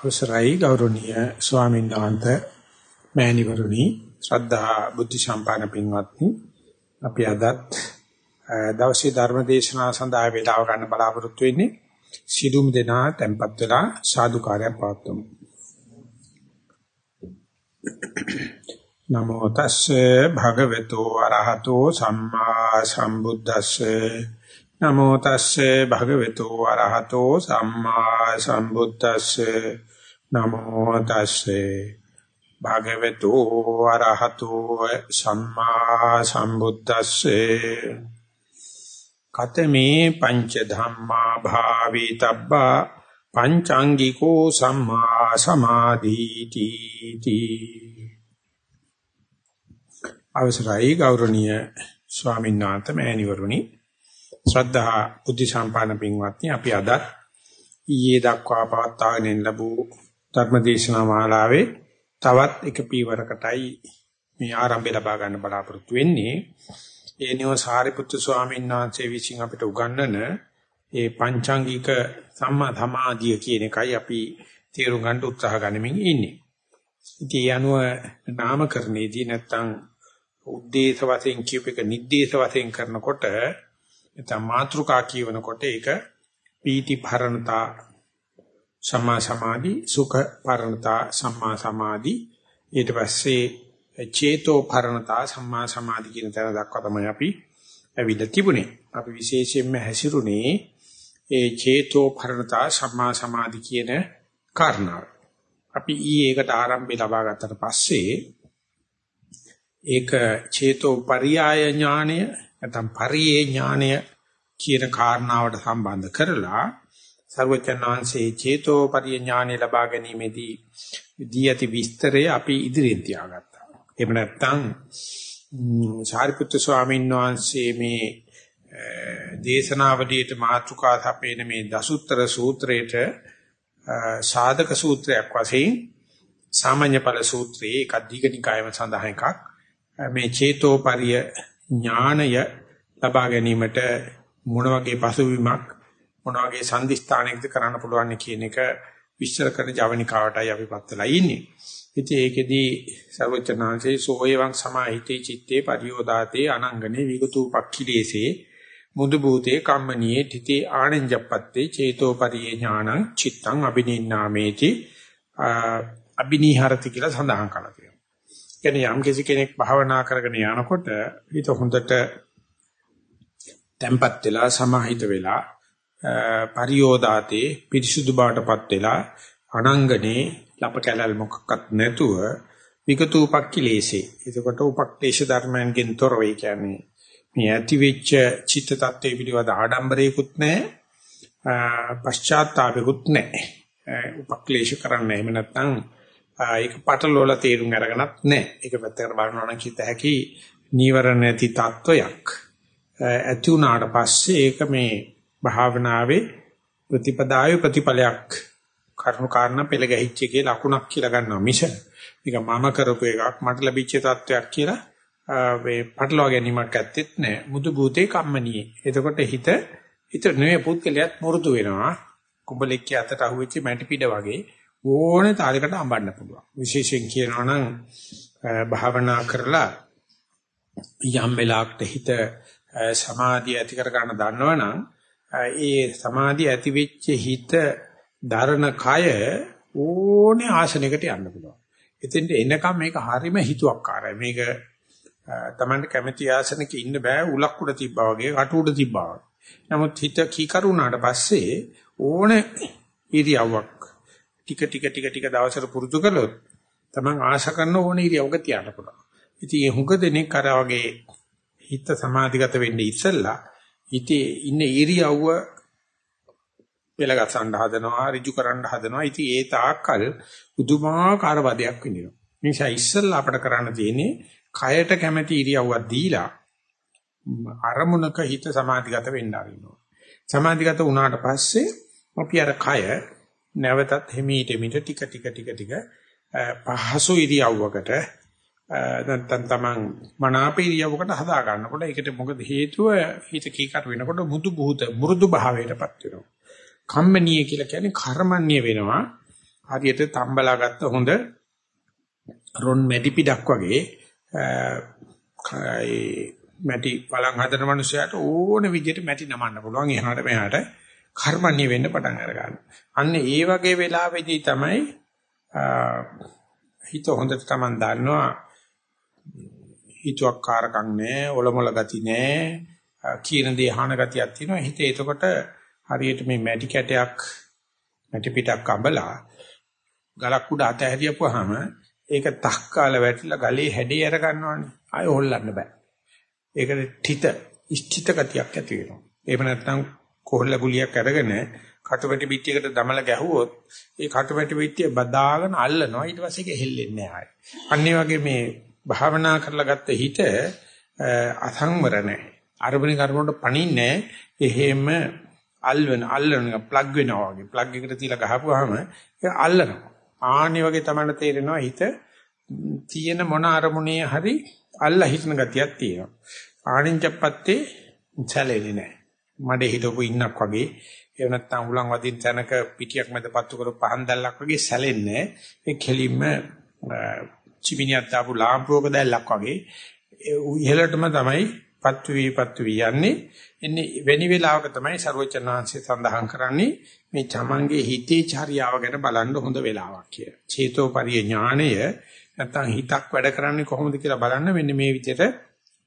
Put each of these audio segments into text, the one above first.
අවසරයි ගෞරවනීය ස්වාමීන් වහන්සේ මෑණිවරුනි ශ්‍රද්ධා බුද්ධ සම්පන්න පින්වත්නි. අපි අදත් දවසේ ධර්ම දේශනාව සඳහා වේලාව ගන්න බලාපොරොත්තු වෙන්නේ සිළුම් දෙනා tempත් වෙලා සාදුකාරයක් පවත්වමු. නමෝ තස්සේ භගවතු අරහතෝ සම්මා සම්බුද්දස්සේ. නමෝ තස්සේ භගවතු අරහතෝ සම්මා සම්බුද්දස්සේ. නමෝ තස්සේ භගවතු අරහතෝ සම්මා සම්බුද්දස්සේ කතමේ පංච ධම්මා භාවිතබ්බා පංචාංගිකෝ සම්මා සමාධීති අවසරයි ගෞරවනීය ස්වාමීන් වහන්සේ මෑණිවරුනි. ශ්‍රද්ධා බුද්ධ සම්පන්න පින්වත්නි අපි අද ඊයේ දක්වා පවත්වාගෙන ලැබූ ධර්මදේශනා මාලාවේ තවත් එක පීවරකටයි මේ ආරම්භය ලබා ගන්න බලාපොරොත්තු වෙන්නේ. ඒ නිව සාරිපුත්තු ස්වාමීන් වහන්සේ විසින් අපිට උගන්වන ඒ පංචාංගික සම්මා ධමාදිය කියන එකයි අපි තේරුම් ගන්න උත්සාහ ගනිමින් ඉන්නේ. ඉතින් යනුව නාමකරණයේදී නැත්තම් උද්දේශ වශයෙන් කියූප එක නිද්දේශ වශයෙන් කරනකොට නැත්නම් මාත්‍රිකා කියවනකොට ඒක පීති භරණතා සම්මා සමාධි සුඛ භරණතා සම්මා සමාධි ඊට පස්සේ චේතෝ භරණතා සම්මා සමාධි කියන තැන දක්වා තමයි අපි ඇවිල්ලා තිබුණේ. අපි විශේෂයෙන්ම හැසිරුණේ ඒ චේතෝ භරණතා සම්මා සමාධි කියන කාරණාව. අපි ඊ ඒකට ආරම්භය ලබා ගත්තට පස්සේ ඒක චේතෝ පරියාය ඥානය නැත්නම් පරියේ ඥානය කියන කාරණාවට සම්බන්ධ කරලා සර්වචනාංශේ චේතෝ පරිය ඥානය ලබා ගැනීමේදී දී ඇති විස්තරය අපි ඉදිරියෙන් තියාගත්තා. එහෙම නැත්නම් සාරිපුත්‍ර ස්වාමීන් වහන්සේ මේ දේශනාවලියට මාතෘකා සපේන මේ දසුත්තර සූත්‍රයේට සාධක සූත්‍රයක් වශයෙන් සාමාන්‍ය ඵල සූත්‍රයේ එක දීඝනිකායම සඳහන් එකක් මේ චේතෝපරිය ඥානය ලබා ගැනීමට මොන වගේ පසුබිමක් මොන වගේ සම්දිස්ථානයකද කරන්න පුළුවන් කියන එක විස්තර කරන ජවනිකාවටයි අපි පත්ලා ඉන්නේ. ඉතින් ඒකෙදී සර්වචනාංශේ සෝයවං සමාහිතේ චitte පරියෝදාතේ අනංගනේ විගතු පක්ඛිලේසේ මුදු භූතේ කම්මනියේ තිතේ ආනෙන්ජප්පත්තේ චේතෝ පරියේ ඥානං චිත්තං අබිනින්නාමේති අබිනිහරති කියලා සඳහන් කරලා තියෙනවා. කියන්නේ යම් කෙනෙක් භාවනා කරගෙන යනකොට හිත හොඳට tempat වෙලා සමාහිත වෙලා පරියෝදාතේ පිරිසුදු බවටපත් වෙලා අනංගනේ ලප කැලල් මොකක්වත් නැතුව විකතූපක්ඛිලේසේ එතකොට උපක්ලේශ ධර්මයන්ගෙන් තොර වෙයි කියන්නේ මේ ඇති වෙච්ච චිත්ත tattve පිළිවද ආඩම්බරේකුත් නැහැ. පශ්චාත්තාපෙකුත් නැහැ. උපක්ලේශ කරන්න එහෙම නැත්නම් ඒක පටලවල තේරුම් අරගෙනත් නැහැ. ඒක පැත්තකට බලනවා නම් කිත හැකි නීවරණ නැති තත්වයක් ඇති වුණාට පස්සේ ඒක මේ භාවනාවේ ප්‍රතිපදාවේ ප්‍රතිඵලයක් කරුණු කාරණා පෙළ ගැහිච්ච එකේ ලකුණක් කියලා ගන්නවා මිස. මේක මම කරපු එකක් මට ලැබිච්ච තත්වයක් කියලා මේ පටලවා ගැනීමක් ඇත්තෙත් නැහැ මුදු භූතේ කම්මනියේ එතකොට හිත හිත නෙවෙයි පුද්ගලයාත් මුරුදු වෙනවා. කුඹලෙක්ගේ අතට අහුවෙච්ච මැටි පිට වගේ ඕනේ තාලයකට අඹන්න පුළුවන්. විශේෂයෙන් කියනවා නම් භාවනා කරලා යම් වෙලාවකට හිත සමාධිය ඇති කර ගන්න දන්නවනම් ඒ සමාධිය ඇති වෙච්ච හිත දරණ කය ඕනේ ආසනයකට යන්න පුළුවන්. එතෙන්ට එනකම් මේක හරීම හිතුවක්කාරයි. මේක Tamanට කැමැති ආසනක ඉන්න බෑ උලක් උඩ තිබ්බා වගේ කට උඩ තිබ්බා වගේ. නමුත් හිත කීකරුණාට පස්සේ ඕනේ ඉරියව්වක් ටික ටික ටික ටික දවසට පුරුදු කළොත් Taman ආශා කරන ඕනේ ඉරියව්වක තියන්න පුළුවන්. ඉතින් මේ හුඟ දෙනෙක් අර වගේ හිත සමාධිගත වෙන්නේ ඉස්සෙල්ලා හිතේ ඉන්න ඉරියව්ව පෙළගසන්න හදනවා ඍජු කරන්න හදනවා. ඉතින් ඒ තාක්කල් පුදුමාකාර වදයක් විඳිනවා. නිසා ඉස්සෙල්ලා අපිට කරන්න තියෙන්නේ කයට කැමැති ඉරියව්වක් දීලා අරමුණක හිත සමාධිගත වෙන්න ආරිනවා. සමාධිගත වුණාට පස්සේ අපි අර කය නැවතත් හිමීට මිට ටික ටික ටික ටික පහසු ඉරියව්වකට නැත්නම් තමන් මනාපීරියවකට හදා ගන්නකොට ඒකට මොකද හේතුව හිත කීකර වෙනකොට මුදු බුත මුරුදු භාවයටපත් වෙනවා. කම්මනීය කියලා කියන්නේ කර්මන්නේ වෙනවා. හරියට තම්බලා ගත්ත හොඳ රොන් මැටි පිටක් වගේ ඒ මැටි බලන් හදන මනුස්සයාට ඕන විදිහට මැටි නමන්න පුළුවන් එහාට මෙහාට කර්මන්නේ වෙන්න පටන් අර ගන්නවා. අන්න ඒ වගේ වෙලාවෙදී තමයි හිත හොඳට Taman දන්නවා හිතුවක් කාරකම් නැහැ, ඔලොමල ගති නැහැ, කියන දේ අහන ගතියක් තියෙනවා. හිත එතකොට හරියට මේ මැටි කැටයක් මැටි පිටක් අඹලා ගලක් උඩ අතහැරියපුවාම ඒක තක්කාල වැටිලා ගලේ හැඩේ අර ගන්නවානේ. ආය හොල්ලන්න බෑ. ඒකට තිත ඉෂ්ඨිත ගතියක් ඇති වෙනවා. එහෙම නැත්නම් කොහොල්ල ගුලියක් අරගෙන කටුපැටි පිටියකට දමලා ගැහුවොත් ඒ කටුපැටි පිටිය බදාගෙන අල්ලනවා ඊට පස්සේ ඒක හෙල්ලෙන්නේ නැහැ. අනිත් වගේ මේ භාවනා කරලා ගත්ත හිත අසංවර නැහැ. අරබණි කර්මවලට පණින්නේ එහෙම අල්වන අල්ලන ප්ලග් වෙනවා වගේ. ප්ලග් එකට තියලා ගහපුවාම ඒක අල්ලනවා. ආනි වගේ තමයි තේරෙනවා හිත තියෙන මොන අරමුණේ හරි අල්ලා හිටන ගතියක් තියෙනවා. ආනින්චපත්තේ සැලෙන්නේ නැහැ. මඩේ හිටපු ඉන්නක් වගේ එහෙම නැත්නම් උලන් වදින් තැනක පිටියක් මැද පත්තු කර පහන් දැල්ලක් වගේ සැලෙන්නේ ඒ කෙලින්ම චිමිනියක් දාපු ලාම්පුවක දැල්ලක් වගේ ඉහළටම තමයි පත්තු වී පත්තු වී යන්නේ එන්නේ වෙනි වෙලාවක තමයි ਸਰවචනාංශය සඳහන් කරන්නේ මේ චමංගේ හිතේ චර්යාව ගැන බලන්න හොඳ වෙලාවක් කියලා. චේතෝපරිය ඥාණය නැත්නම් හිතක් වැඩ කරන්නේ කොහොමද කියලා බලන්න මෙන්න මේ විදිහට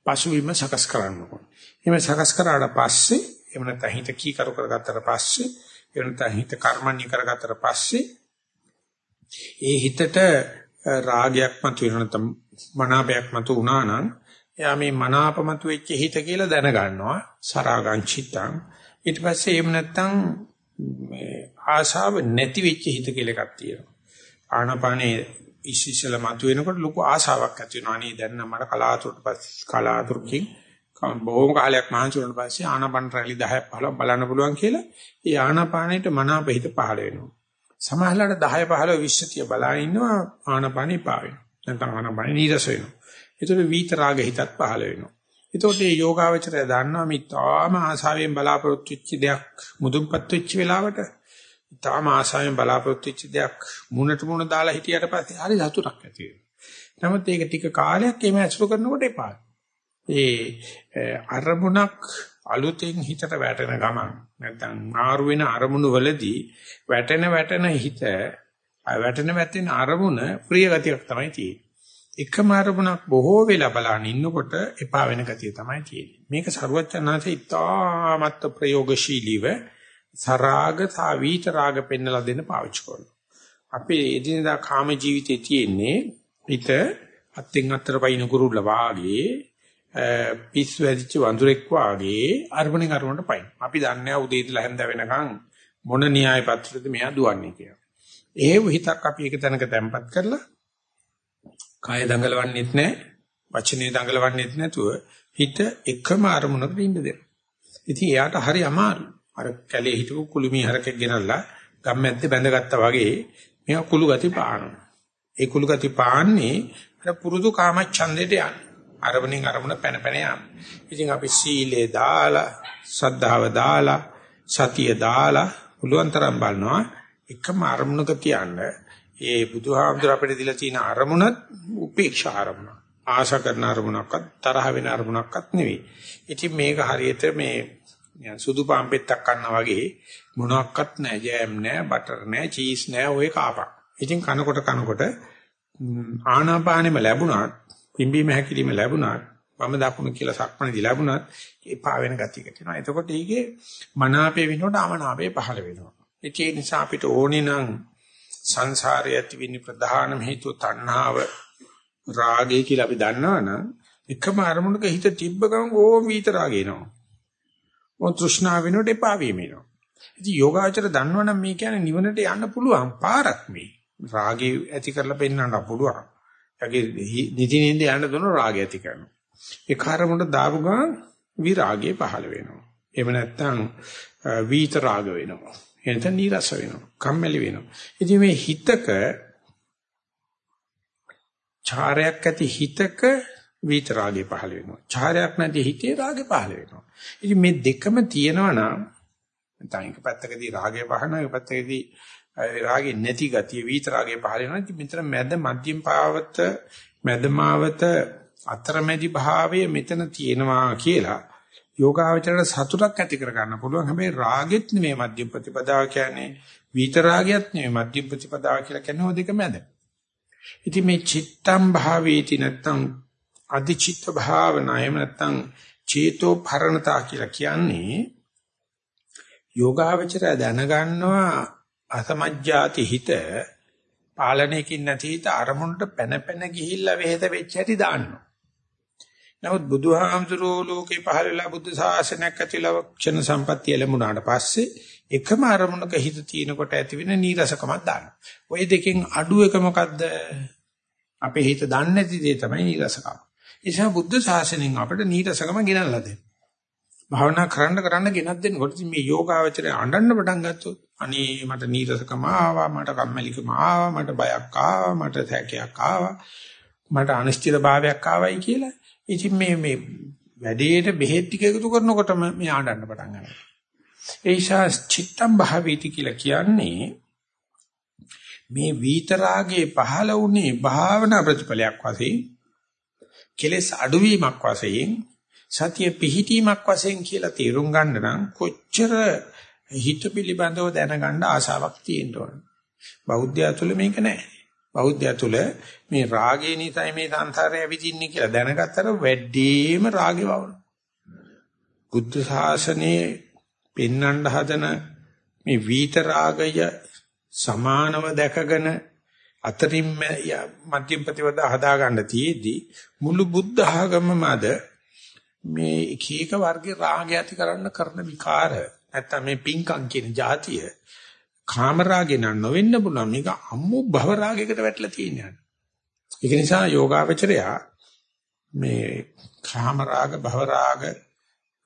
පසුවිම සකස් කරන්න ඕනේ. එහෙම සකස් කරාට පස්සේ එහෙම නැත්නම් හිත කීකරු කරගත්තට පස්සේ එහෙම නැත්නම් හිත කර්මණ්‍ය කරගත්තට පස්සේ ඒ හිතට රාගයක් මතුවෙන නැත්නම් මනාපයක් මතු වුණා නම් එයා මේ මනාපමතු වෙච්ච හිත කියලා දැනගන්නවා. සරාගං චිත්තං. ඊට පස්සේ එහෙම නැත්නම් මේ ආශාව නැති වෙච්ච හිත කියලා එකක් තියෙනවා. ආනපානේ ඉසිසල මතුවෙනකොට ලොකු ආශාවක් ඇති වෙනවා. අනේ දැන් නම් මට කලාතුරට පස්සේ කලාතුරකින් බොහොම කාලයක් මහන්සි වුණාට පස්සේ ආනාපාන රැලි 10ක් 15ක් බලන්න පුළුවන් කියලා ඒ ආනාපානෙට මනාප හිත පහළ වෙනවා. සමහරවිට 10 15 20 බලා ඉන්නවා ආනාපානෙ පාවෙනවා. නැත්නම් ආනාපානෙ නීරස වෙනවා. ඒතකොට විතරාග හිතත් පහළ වෙනවා. ඒතකොට මේ යෝගාවචරය දන්නවා මේ තාම ආසාවෙන් බලාපොරොත්තු වෙච්ච දෙයක් මුදුන්පත් වෙච්ච වෙලාවට තාම ආසාවෙන් බලාපොරොත්තු වෙච්ච දෙයක් මුණට මුණ දාලා හිටියට පස්සේ හරි සතුටක් ඇති වෙනවා. නමුත් ඒක ටික කාලයක් එimhe ඇසුරු කරනකොට එපා. ඒ අරමුණක් අලුතෙන් හිතට වැටෙන ගමන් නැත්නම් මාරු වෙන අරමුණු වලදී වැටෙන වැටෙන හිත වැටෙන වැටෙන අරමුණ ප්‍රිය ගතියක් තමයි තියෙන්නේ. එකම අරමුණක් බොහෝ වෙලා බලන ඉන්නකොට එපා වෙන ගතිය තමයි තියෙන්නේ. මේක සරුවචනාංශේ ඉතාමත් ප්‍රයෝගශීලීව සරාග සා වීත රාග පෙන්නලා දෙන්න පාවිච්චි කරනවා. අපේ එදිනදා කාම ජීවිතේ තියෙන්නේ හිත අත්ෙන් අත්තර පයින් කුරුල්ල වාගේ පිස් වැදිච්ච වඳුරෙක් වාගේ අරමුණෙන් අරමුණට පයින්. අපි දන්නේ උදේ ඉඳලා හැන්ද වෙනකන් මොන න්‍යාය පත්‍රයද මෙහා දුවන්නේ කියලා. ඒව හිතක් අපි එක තැනක තැම්පත් කරලා කාය දඟලවන්නෙත් නැහැ, වචනේ දඟලවන්නෙත් නැතුව හිත එකම අරමුණකට ඉන්න දෙන්න. ඉතින් එයාට හරි අමාරු. අර කැලේ හිටපු කුළුමි හරකෙක් ගෙනල්ලා ගම්මැද්දේ බැඳගත්තා වගේ මෙයා කුළු ගති පානවා. ඒ කුළු ගති පාන්නේ අර පුරුදු කාමච්ඡන්දයට යන්නේ. අරමුණෙන් අරමුණ පැන පැන යනවා. ඉතින් අපි සීලේ දාලා, සද්ධාව දාලා, සතිය දාලා පුළුවන් තරම් බලනවා එකම අරමුණක තියන්න. ඒ බුදුහාමුදුර අපිට දීලා තියෙන අරමුණත් උපේක්ෂා අරමුණ. ආශා කරන අරමුණක්වත් තරහ වෙන අරමුණක්වත් නෙවෙයි. ඉතින් මේක හරියට මේ සුදු පාම්පෙත්තක් කන්නා වගේ මොනවත් නැහැ ජෑම් නැහැ බටර් නැහැ චීස් නැහැ ඔය කාපක්. ඉතින් කනකොට කනකොට ආනාපානෙම ලැබුණත් පිම්බීම හැකිලිම ලැබුණත් වම දකුණ කියලා සක්මණේදී ලැබුණත් එපා වෙන ගතියක තියෙනවා. එතකොට ඊගේ මනාපේ වෙනකොට අමනාපේ පහළ වෙනවා. ඒ නිසා අපිට ඕනේ නම් සංසාරයේ ඇතිවෙන ප්‍රධානම හේතුව තණ්හාව රාගය කියලා අපි දන්නවනම් එකම අරමුණක හිත තිබ්බ ගමන් ඕම විතරාග එනවා. ඕ තෘෂ්ණාව වෙනකොට එපා වීම එනවා. ඉතින් යෝගාචර දන්නවනම් මේ කියන්නේ නිවනට යන්න පුළුවන් පාරක් මේ. රාගය ඇති කරලා පෙන්වන්න පුළුවන්. යගේ නිදිනින්ද යන්න දුන රාගය ඇති කරනවා. ඒ කාර්මුණට දාපු ගමන් විරාගය පහළ වෙනවා. එහෙම නැත්නම් වීත රාග වෙනවා. එතන නීරස වෙනවා. කම්මැලි වෙනවා. ඉතින් මේ හිතක චාරයක් ඇති හිතක වීත රාගය පහළ වෙනවා. චාරයක් නැති හිතේ රාගය පහළ වෙනවා. ඉතින් මේ දෙකම තියෙනවා නම් නැත්නම් එක පැත්තකදී රාගය පහළනවා එක පැත්තකදී රාගේ නැති ගතිය විතරාගේ පහල වෙනවා. ඉතින් මෙතන මැද මධ්‍යම පාවත මැදමාවත අතරමැදි භාවය මෙතන තියෙනවා කියලා යෝගාවචරයට සතුටක් ඇති කර ගන්න පුළුවන්. හැබැයි රාගෙත් නෙමෙයි මධ්‍යම ප්‍රතිපදාව කියන්නේ විතරාගයත් නෙමෙයි මධ්‍යම ප්‍රතිපදාව කියලා කියන්නේ ඔය දෙක මැද. ඉතින් මේ චිත්තම් භාවේති නැත්තම් අධිචිත්ත භාවනායම නැත්තම් චේතෝ පරණතා කියලා කියන්නේ යෝගාවචරය දැනගන්නවා අසමජ්ජාති හිත පාලනයකින් නැති හිත අරමුණට පැන පැන ගිහිල්ලා වෙහෙත වෙච්ච හැටි දාන්නවා. නමුත් බුදුහාමුදුරෝ ලෝකේ පහළ වෙලා බුද්ධ ශාසනයක් ඇතිලා ක්ෂණ සම්පත්තිය ලැබුණාට පස්සේ එකම අරමුණක හිත තියෙනකොට ඇති වෙන නීරසකමක් දානවා. ওই දෙකෙන් අඩු එක මොකද්ද? අපේ හිත දන්නේ නැති දේ තමයි නීරසකම. ඒ නිසා බුද්ධ ශාසනයෙන් අපිට නීරසකම ගෙනල්ලා දෙනවා. භාවනා කරන්න කරන්න ගෙනත් දෙනකොට මේ යෝගාවචරය අඬන්න පටන් ගත්තොත් අනේ මට නීරසකම ආවා මට කම්මැලිකම ආවා මට බයක් ආවා මට සැකයක් ආවා මට අනිශ්චිත භාවයක් ආවයි කියලා ඉතින් මේ මේ වැඩේට බෙහෙත් ටික එකතු කරනකොටම මේ ආඩන්න පටන් ගන්නවා. ඒ නිසා චිත්තම් භාවීති කියලා කියන්නේ මේ විතරාගේ පහළ වුණේ භාවනා ප්‍රතිඵලයක් වශයෙන් කෙලෙස් අඩුවීමක් වශයෙන් සතිය පිහිටීමක් වශයෙන් කියලා තේරුම් ගන්න නම් කොච්චර හිත පිළිබඳව දැනගන්න ආසාවක් තියෙන්න ඕන. බෞද්ධයා තුළ මේක නැහැ. බෞද්ධයා තුළ මේ රාගේ නිසයි මේ සංසාරය ඇවිදින්නේ කියලා දැනගත්තට වැඩිම රාගේ වවන. බුද්ධ ශාසනයේ පෙන්වන්න හදන මේ වීත රාගය සමානව දැකගෙන අතරින් මධ්‍යම ප්‍රතිපදා හදා ගන්න තියේදී මුළු බුද්ධ ආගමම අද මේ එක එක වර්ගයේ රාගය ඇති කරන්න කරන විකාර නැත්තම් මේ පිංකම් කියන જાතිය කාම රාගේ නම් නොවෙන්න පුළුවන් මේක අම්මු භව රාගයකට වැටලා තියෙනවා. ඒක නිසා යෝගාවචරයා මේ කාම රාග භව රාග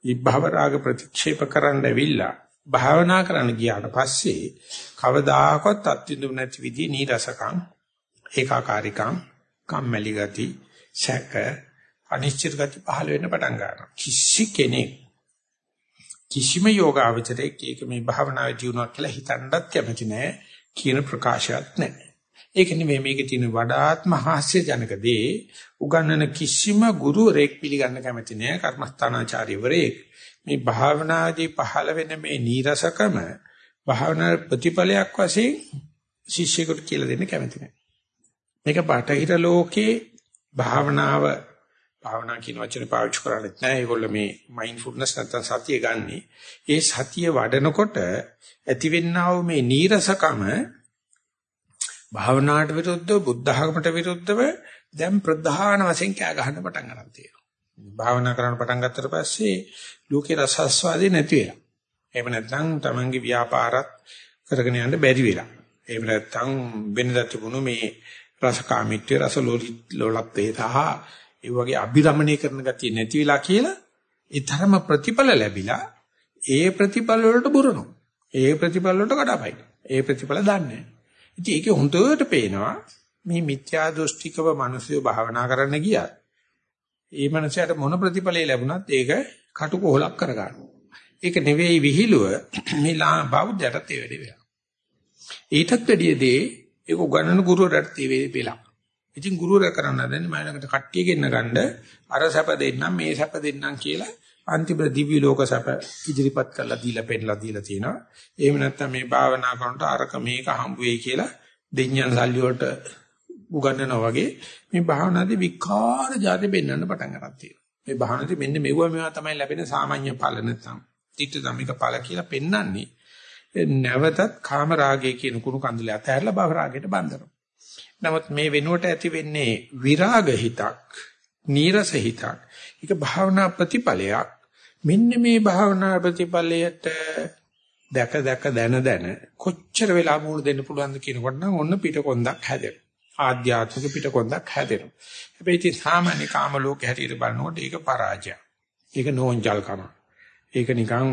විභව රාග ප්‍රතික්ෂේප කරන්න ඇවිල්ලා භාවනා කරන්න ගියාට පස්සේ කවදාකවත් අත්විඳු නැති විදිහේ නීරසකම් ඒකාකාරීකම් කම්මැලි ගති සැක අනිශ්චිත ගති පහළ වෙන්න පටන් ගන්නවා කිසි කෙනෙක් කිසිම යෝගාවචරයක ඒක මේ භාවනාවේ ජීවණයක් කියලා හිතන්නත් කැමති නෑ කියන ප්‍රකාශයක් නෑ. ඒක නෙමෙයි මේකේ තියෙන වඩාත්ම හාස්‍යජනක දේ උගන්වන කිසිම ගුරුවරයෙක් පිළිගන්න කැමති නෑ කර්මස්ථානාචාර්යවරයෙක්. මේ භාවනාදී පහළ වෙන මේ නීරසකම භාවනා ප්‍රතිඵලයක් වශයෙන් ශිෂ්‍යයෙකුට කියලා දෙන්න කැමති නෑ. මේක බටහිර ලෝකේ භාවනාව භාවනා කියන වචනේ පාවිච්චි කරන්නේ නැහැ. ඒගොල්ලෝ මේ මයින්ඩ්ෆුල්නස් නැත්නම් සතිය ගන්නෙ. ඒ සතිය වඩනකොට ඇතිවෙනා වූ මේ නීරසකම භාවනාවට විරුද්ධව බුද්ධ ධර්මයට විරුද්ධව දැන් ප්‍රධාන වශයෙන් කෑ ගහන්න පටන් ගන්න තියෙනවා. භාවනා කරන්න පටන් ගත්තට පස්සේ ලෝකේ රසස්වාදේ නැති වෙලා. එහෙම නැත්නම් Tamange ව්‍යාපාරත් කරගෙන යන්න බැරි වෙලා. එහෙම නැත්නම් වෙනදා තිබුණු මේ රසකාමීත්‍ය රසලෝලත්වයේ සහ ඒ වගේ අභිරමණය කරන ගතිය නැති වෙලා කියලා ඒ තරම ප්‍රතිඵල ලැබිලා ඒ ප්‍රතිඵල වලට බුරනවා. ඒ ප්‍රතිඵල වලට කඩපයි. ඒ ප්‍රතිඵල දන්නේ. ඉතින් ඒකේ හොඳට පේනවා මේ මිත්‍යා දෘෂ්ටිකව මිනිස්සු භාවනා කරන්න ගියා. ඒ මනසට මොන ප්‍රතිඵලය ලැබුණත් ඒක කටුකොහලක් කරගන්නවා. ඒක නෙවෙයි විහිළුව මේ බෞද්ධයටත් ඒ වැඩේ වෙලා. ඊටත් වැඩියදී ඒක උගන්වන ගුරුවරයාට ඒ වෙලා. ඉතින් ගුරුවරයා කරන්න හදන්නේ මම ළඟට කට්ටිය ගෙන්න ගන්න අර සැප දෙන්නම් මේ සැප දෙන්නම් කියලා අන්තිම දිව්‍ය ලෝක සැප ඉදිරිපත් කරලා දීලා පෙන්නලා දීලා තිනවා. එහෙම නැත්නම් මේ භාවනා කරනට අරක මේක හම්බ වෙයි කියලා දෙඤ්ඤන් සල්ලි වලට උගන්වනවා වගේ මේ භාවනාදී විකාර જાති පෙන්වන්න පටන් ගන්නවා තියෙනවා. මේ භාවනාදී මෙන්න මෙවුවා මේවා තමයි ලැබෙන සාමාන්‍ය ඵල නැත්නම් තිත්ත ධම්මික ඵල කියලා පෙන්වන්නේ. නැවතත් කාම රාගය කියන කුණු කන්දලේ අතහැරලා භව රාගයට බඳිනවා. නමුත් මේ වෙනුවට ඇති වෙන්නේ විරාග හිතක්, නීරස හිතක්. ඒක භාවනා ප්‍රතිඵලයක්. මෙන්න මේ භාවනා ප්‍රතිඵලයට දැක දැක දන දන කොච්චර වෙලා මුහුණ දෙන්න පුළුවන්ද කියනකොට නම් ඔන්න පිටකොන්දක් හැදෙනවා. ආධ්‍යාත්මික පිටකොන්දක් හැදෙනවා. හැබැයි ඉතින් සාමාන්‍ය කාම ලෝකේ හැටියට බලනකොට ඒක පරාජයක්. ඒක නෝන්ජල්කම. ඒක නිකන්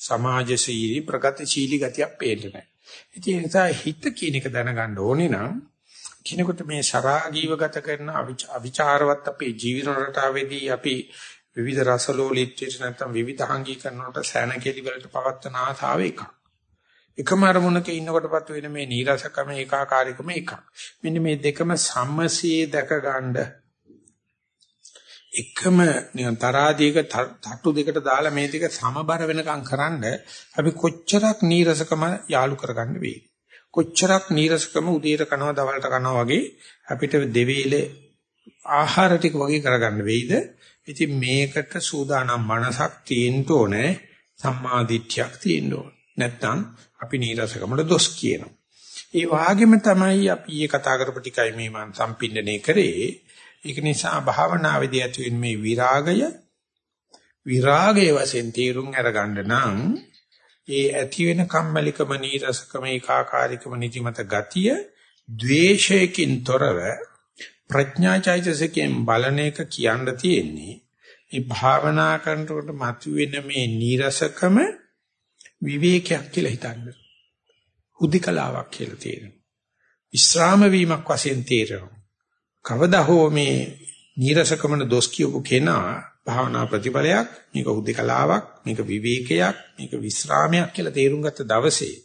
සමාජශීලී ප්‍රගතිශීලී ගතියක් පේන්නේ නැහැ. ඉතින් ඒ නිසා හිත කියන එක දැනගන්න ඕනේ නම් කිනකොට මේ සරාගීව ගත කරන අවිචාරවත් අපේ ජීවන රටාවේදී අපි විවිධ රසලෝලීත්වයට නැත්නම් විවිධාංගීකරණයට සෑනකෙලි වලට පවත්තන ආසාව එකක්. එකම අරමුණක ඉන්නකොටපත් වෙන මේ නීරසකම ඒකාකාරීකම එකක්. මෙන්න මේ දෙකම සමසේ දැක ගන්න එකම නිකන් තරාදීක තට්ටු දෙකට දාලා මේ දෙක සමබර වෙනකම් කරන්න අපි කොච්චරක් නීරසකම යාලු කරගන්න වෙයි. කොච්චරක් නීරසකම උදේට කනවා දවල්ට කනවා වගේ අපිට දෙවිලේ ආහාර ටික වගේ කරගන්න වෙයිද? ඉතින් මේකට සූදානම් මනසක් තියෙන්න ඕනේ සම්මාදිට්ඨියක් තියෙන්න ඕනේ. නැත්නම් අපි නීරසකමට දොස් කියනවා. ඒ වාගෙම තමයි අපි ඊ කතා කරපු ටිකයි මේ මම සම්පින්දනය කරේ. ඒක නිසා භාවනාවේදී ඇති වෙන මේ විරාගය විරාගයේ වශයෙන් තීරුම් අරගන්න නම් ඒ ඇති වෙන කම්මැලිකම නීරසකම ඒකාකාරීකම නිදිමත ගතිය ද්වේෂයකින් තොරව ප්‍රඥාචෛතසිකයෙන් බලන එක කියන්න තියෙන්නේ මේ භාවනා කරනකොට මතුවෙන මේ නීරසකම විවේකයක් කියලා හිතන්න. හුදිකලාවක් කියලා තේරෙනවා. විස්්‍රාම වීමක් වශයෙන් තේරෙනවා. කවදා හෝ මේ නීරසකමන දොස් කියපු කෙනා භාවනා ප්‍රතිඵලයක් මේක හුදිකලාවක් මේක විවේකයක් මේක විස්්‍රාමයක් කියලා තේරුම් ගත්ත දවසේ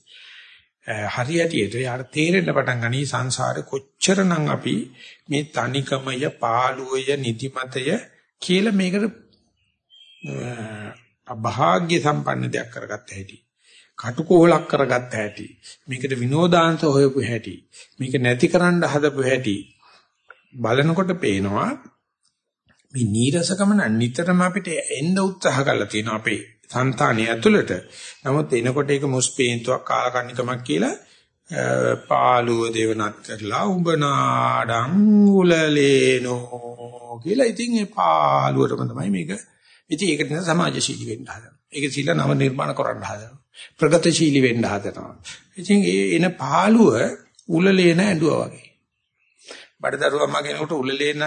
හරියටියට යාට තේරෙන්න පටන් ගනී සංසාරේ කොච්චරනම් අපි මේ තනිකමය පාළුවය නිදිමතය කියලා මේකට අභාග්‍ය සම්පන්න දෙයක් කරගත්ත හැටි කටුකොහලක් කරගත්ත හැටි මේකට විනෝදාංශ හොයපු හැටි මේක නැතිකරන්න හදපු හැටි බලනකොට පේනවා මේ නීරසකම නිතරම අපිට එන්න උත්සාහ කරලා තියෙනවා අපේ సంతානිය ඇතුළට. නමුත් එනකොට ඒක මුස්පේන්තුවක් කාලකන්නිකමක් කියලා පාළුව දෙවනත් කරලා උඹ නාඩං උලලේනෝ කියලා ඉතින් ඒ පාළුවටම තමයි මේක. ඉතින් ඒක නිසා සමාජශීලී වෙන්න හදනවා. ඒක සීල නව නිර්මාණ කරන්න හදනවා. ප්‍රගතිශීලී වෙන්න හදනවා. ඉතින් ඒ එන පාළුව උලලේන ඇඬුවා වගේ. බඩදරුවා මගෙනකොට උලලේන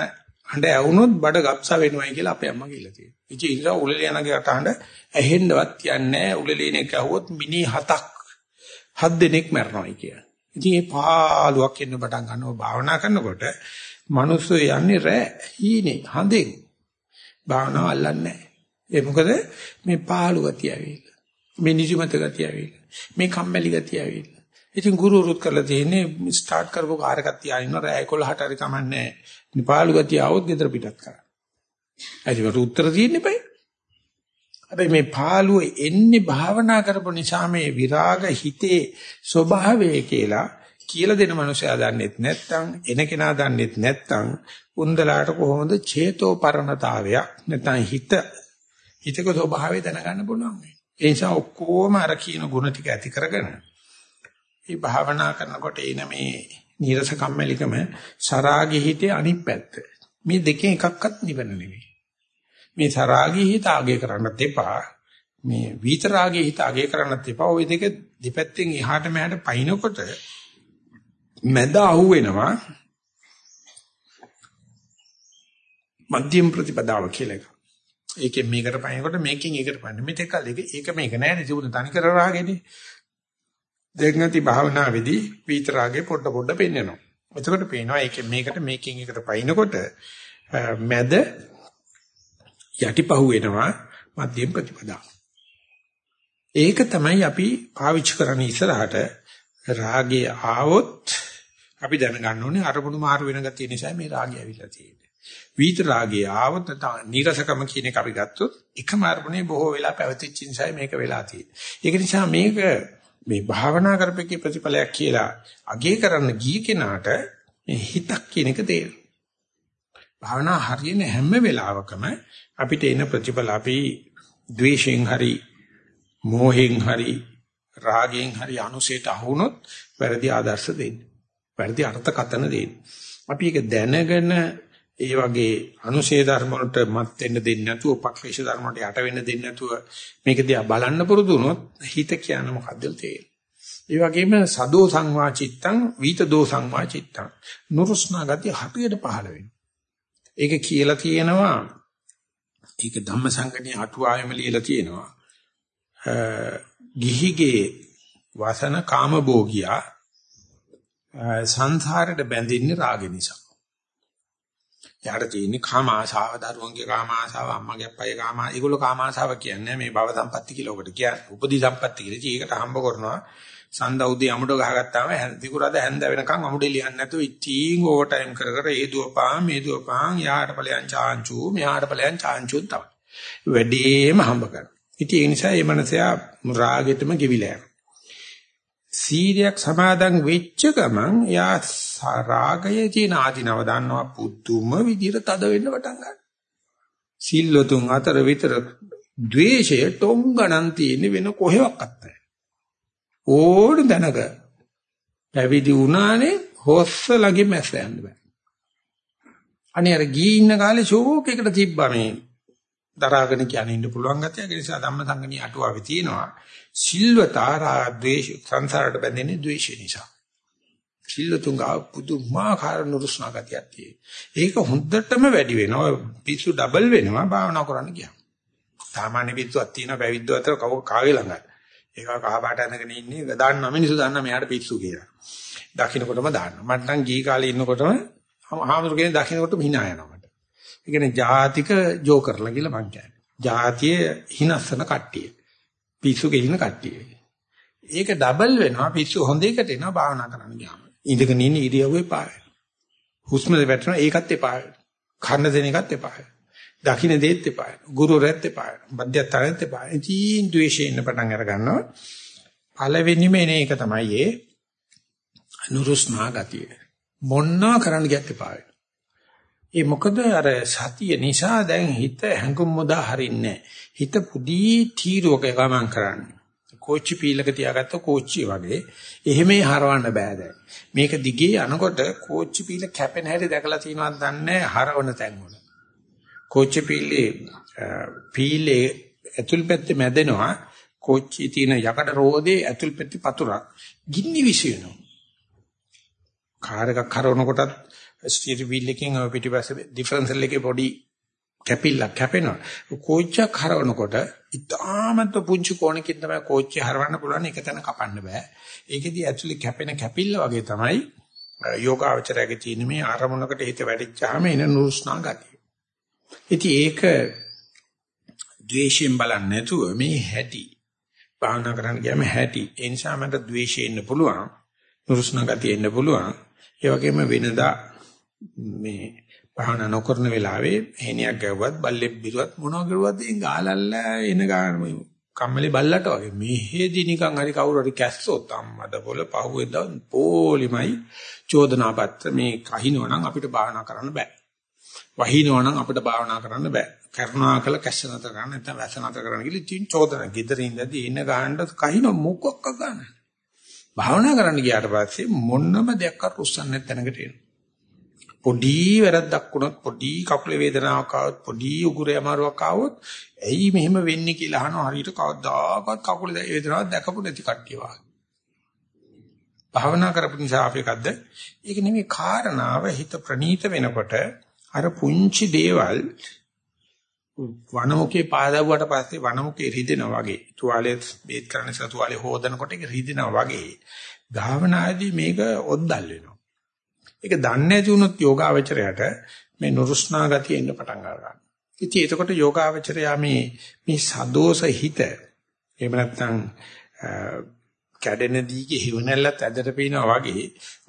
හඬ ඇවුනොත් බඩ ගබ්සා වෙනවයි කියලා අපේ අම්මා කියලා තියෙනවා. ඉතින් ඒ නිසා උලලේනගේ කටහඬ ඇහෙන්නවත් යන්නේ උලලේනෙක් ඇහුවොත් මිනි හතක් හත් දෙනෙක් මැරෙනවායි කියලා. ඉතින් මේ පාළුවක් එන්න පටන් ගන්නවා භාවනා කරනකොට මිනිස්සු යන්නේ රෑ හීනේ හඳෙන්. භාවනාව අල්ලන්නේ නැහැ. ඒ මොකද මේ පාළු ගතිය ඇවිල්ලා. මේ නිදිමත ගතිය ඇවිල්ලා. මේ කම්මැලි ගතිය ඇවිල්ලා. ඉතින් ගුරු උරුත් කරලා තියෙන්නේ ස්ටාර්ට් කරපු කාර් එකක් තියාගෙන රෑ 11ට හරි කමන්නේ නිපාලු ගතිය આવොත් ගෙදර පිටත් කරන්න. ඒකට උත්තර තියෙන්න eBay. හැබැයි මේ පාළුව එන්නේ භාවනා කරපු නිසා මේ විරාග හිතේ ස්වභාවය කියලා කියලා දෙන මනුස්සයා දන්නෙත් නැත්නම් එන කෙනා දන්නෙත් නැත්නම් උන්දලාට කොහොමද චේතෝපරණතාවයක් නැත්නම් හිත හිතක ස්වභාවය දැනගන්න පුළුවන් වෙන්නේ. ඒ නිසා ඔක්කොම අර කියන ಗುಣ ටික ඇති කරගෙන මේ භාවනා කරනකොට එන මේ නීරස කම්මැලිකම සරාගී හිතේ අනිත් පැත්ත. මේ දෙකෙන් එකක්වත් නිවන නෙවෙයි. මේ සරාගී හිත ආගේ කරන්නත් එපා. මේ විතරාගී හිත ආගේ කරන්නත් එපා. ওই දෙක දෙපැත්තෙන් එහාට මෙහාට පයින්නකොට මැද අහුවෙනවා. මධ්‍යම ප්‍රතිපදාව කියලා එක. ඒකෙන් මේකට පයින්නකොට මේකෙන් ඒකට පයින්න. මෙතෙක් කල් ඒක ඒක මේක නෑ නේ තිබුණ තනි කර රාගෙනේ. දෙග්නති භාවනාවේදී විතරාගේ පොඩ පොඩ පෙන්නනවා. එතකොට පේනවා ඒකෙන් මේකට මේකෙන් එකට පයින්නකොට මැද යටිපහුව වෙනවා මධ්‍යම ප්‍රතිපදාව. ඒක තමයි අපි පාවිච්චි කරන්නේ ඉස්සරහට රාගය ආවොත් අපි දැනගන්න ඕනේ අරමුණු මාරු වෙන ගතිය නිසා මේ රාගය ඇවිල්ලා තියෙන්නේ. විිත රාගය ආවොත් නීරසකම කියන එක අපි ගත්තොත් එකම අරමුණේ බොහෝ වෙලා පැවතිච්ච නිසා මේක වෙලා තියෙන්නේ. ඒක නිසා මේක මේ භාවනා කරපේකේ ප්‍රතිඵලයක් කියලා අගේ කරන්න ගිය කෙනාට මේ හිතක් කියන එක තේරෙනවා. භාවනා හරියන හැම වෙලාවකම අපිට එන ප්‍රතිඵල අපි ද්වේෂයෙන් හරි මෝහෙන් හරි රාගයෙන් හරි අනුසයට අහුනොත් වැරදි ආදර්ශ දෙන්න. වැරදි අර්ථකථන දෙන්න. අපි ඒක දැනගෙන ඒ වගේ අනුශේ ධර්ම වලට මත් වෙන්න දෙන්නේ නැතුව උපක්ලේශ ධර්ම වලට යට වෙන්න දෙන්නේ නැතුව මේක දිහා බලන්න පුරුදු වුණොත් හිත කියන්නේ මොකද්ද තේරෙන්නේ. ඒ වගේම සදෝ සංවාචිත්තං විත දෝ සංවාචිත්තං නුරුස්නා ගතිය හටියට පහළ වෙනවා. ඒක කියලා තියෙනවා ඒක ධම්මසංගණී අටුවාවෙම ලියලා තියෙනවා. ගිහිගේ වසන කාමභෝගියා සංසාරයට බැඳින්නේ රාග නිසා. යාට තියෙන්නේ කාම ආශාව, දරුවන්ගේ කාම ආශාව, අම්මගේ අප්පගේ කාම ඒගොල්ලෝ කාම ආශාව කියන්නේ මේ භව සම්පatti කියලා ඔකට කියන්නේ. උපදී සම්පatti කියලා. ඒකට හම්බ කරනවා සඳ උදේ අමුඩ ගහගත්තාම දිකුරාද හැන්ද වෙනකන් අමුඩේ ලියන්නේ නැතුව ඉතින් ඕවර් ටයිම් කර කර ඒ දුවපාන් මේ දුවපාන් යාට ඵලයන් චාන්චු මෙහාට ඵලයන් චාන්චු තමයි. වැඩිම හම්බ කරනවා. ඉතින් ඒ නිසා මේ මනසයා රාගෙටම ගෙවිලා යනවා. සීලයක් සමාදන් වෙච්ච ගමන් එයා රාගයේ තියෙන ආධිනව දන්නවා පුදුම විදිහට තද වෙන්න පටන් ගන්නවා. සිල්ලතුන් අතර විතර ද්වේෂය ටොංගණන් තියෙන වෙන කොහෙවත් නැහැ. ඕන දැනක පැවිදි වුණානේ හොස්ස ළඟ මැස්ස යන්න බෑ. අනේ අර ගී ඉන්න කාලේ ෂෝක් එකට තිබ්බා මේ දරාගෙන කියන ඉන්න පුළුවන් ගැතිය. ඒ නිසා ධම්මසංගණී අටුවාවේ තියෙනවා සිල්වතාරා ද්වේෂ සංසාරයට බැඳෙන්නේ ද්වේෂය නිසා. සිල්ලතුංගා පුදුමාකාර නුරුස්නා ගතියක් තියෙනවා. ඒක හොඳටම වැඩි වෙනවා. පිස්සු ඩබල් වෙනවා භාවනා කරන්න ගියාම. සාමාන්‍ය පිස්සුවක් තියෙනවා පැවිද්ද අතර කව කාගේ ළඟද? ඒක කහ පාට ඇඳගෙන ඉන්නේ දාන්න මිනිස්සු දන්න මෙයාට පිස්සු කියලා. දකින්නකොටම දාන්න. මට නම් ගී කාලේ ඉන්නකොටම හාමුදුරුවෝ දකින්නකොටම hina යනවා මට. ඒ කියන්නේ ජාතික ජෝකර්ලා කියලා මං කියන්නේ. ජාතිය හිනස්සන කට්ටිය. පිස්සු ගෙලින කට්ටිය. ඒක ඩබල් වෙනවා පිස්සු හොඳ එකට එනවා භාවනා කරන්න ගියාම. ඉඳගෙන ඉන්න ඉරියව්වේ එපා වෙනවා. හුස්ම වැටෙනවා ඒකත් එපා වෙනවා. කන්න දෙන එකත් එපා වෙනවා. දකින්න දෙත් එපා වෙනවා. ගුරු රැත් එපා වෙනවා. මධ්‍යස්ථානෙත් එපා වෙනවා. ඉතින් ද්වේෂයෙන් ඉන්න පටන් අර ගන්නවා. පළවෙනිම එන එක තමයි ඒ නුරුස්නා ගතිය. මොනවා කරන්න ගියත් එපා වෙනවා. ඒ මොකද අර සතිය නිසා දැන් හිත හැඟුම් මුදා හරින්නේ හිත පුදී තීරුවක ගමන් කරන්නේ. කෝච්චි පීලක තියාගත්ත කෝච්චිය වගේ එහෙමේ හරවන්න බෑ දැන්. මේක දිගේ යනකොට කෝච්චි පීල කැපෙන හැටි දැකලා තියෙනවද දන්නේ හරවන තැන් වල. කෝච්චි පීලේ පීලේ ඇතුල් පැත්තේ මැදෙනවා කෝච්චි තියෙන යකඩ රෝදේ ඇතුල් පැත්තේ පතුරක් ගින්නි විසිනවා. කාර් එකක් හරවනකොටත් ස්ටියරින් වීල් එකකින් පිටිපස්සේ ඩිෆරන්ෂල් එකේ පොඩි කැපිල්ලක් කැපෙනවා. කෝච්චියක් හරවනකොට ඉතාමත් පුංචි කෝණකින් තමයි කෝච්චිය හරවන්න පුළුවන් එක තැන කපන්න බෑ. ඒකෙදි ඇක්චුලි කැපෙන කැපිල්ල වගේ තමයි යෝගාවචරයේ තියෙන මේ අරමුණකට හිත වැඩිච්චාම එන නුරුස්නා ගතිය. ඉතින් ඒක ද්වේෂයෙන් බලන්නේ නැතුව මේ හැටි භාවනා කරන්න ගියාම හැටි. ඒ නිසා මට ද්වේෂය එන්න පුළුවන්. නුරුස්නා ගතිය එන්න පුළුවන්. ඒ වගේම වෙනදා මේ භාවනා නොකරන වෙලාවේ හේනියක් ගැව්වත් බල්ලෙක් බිරුවත් මොනවා කරුවත් එන් ගාලල්ල එන ගාන කම්මලේ බල්ලට වගේ මෙහෙදි නිකන් හරි කවුරු හරි කැස්සොත් අම්මද පොළ පහුවෙන්ද පොලිමයි චෝදනා පත්‍ර මේ කහිනවනම් අපිට භාවනා කරන්න බෑ. වහිනවනම් අපිට භාවනා කරන්න බෑ. කරුණාකල කැස්ස නැතර කරන්න නැත්නම් වැස නැතර කරන්න කියලා ඉතින් චෝදනා. ගෙදර ඉඳදී ඉන්න ගහන්න කහින මොකක්ක ගන්න. භාවනා කරන්න ගියාට පස්සේ මොන්නම දෙයක් අර රුස්සන්නේ නැතනකට එනවා. පොඩි වැරද්දක් වුණොත් පොඩි කකුලේ වේදනාවක් ආවොත් පොඩි උගුරේ අමාරුවක් ආවොත් ඇයි මෙහෙම වෙන්නේ කියලා අහනවා? හරියට කවදාකවත් කකුලේ වේදනාවක් දැකපු නැති කට්ටිය වගේ. භාවනා කරපු නිසා අපේකද්ද ඒක නෙමෙයි කාරණාව හිත ප්‍රනීත වෙනකොට අර පුංචි දේවල් වනමුකේ පාදවුවට පස්සේ වනමුකේ රිදෙනා වගේ. තුවාලේ බේත් කරන නිසා තුවාලේ හොදනකොට ඒක රිදෙනා වගේ. භාවනාදී මේක ඔද්දල් වෙනවා. ඒක දන්නේ නැති වුණොත් යෝගාවචරයට මේ නුරුස්නා ගතිය එන්න පටන් ගන්නවා. ඉතින් එතකොට යෝගාවචරයා මේ මේ සදෝස හිත එහෙම නැත්නම් කැඩෙන දීගේ හිවණැල්ලත් ඇදට පේනවා වගේ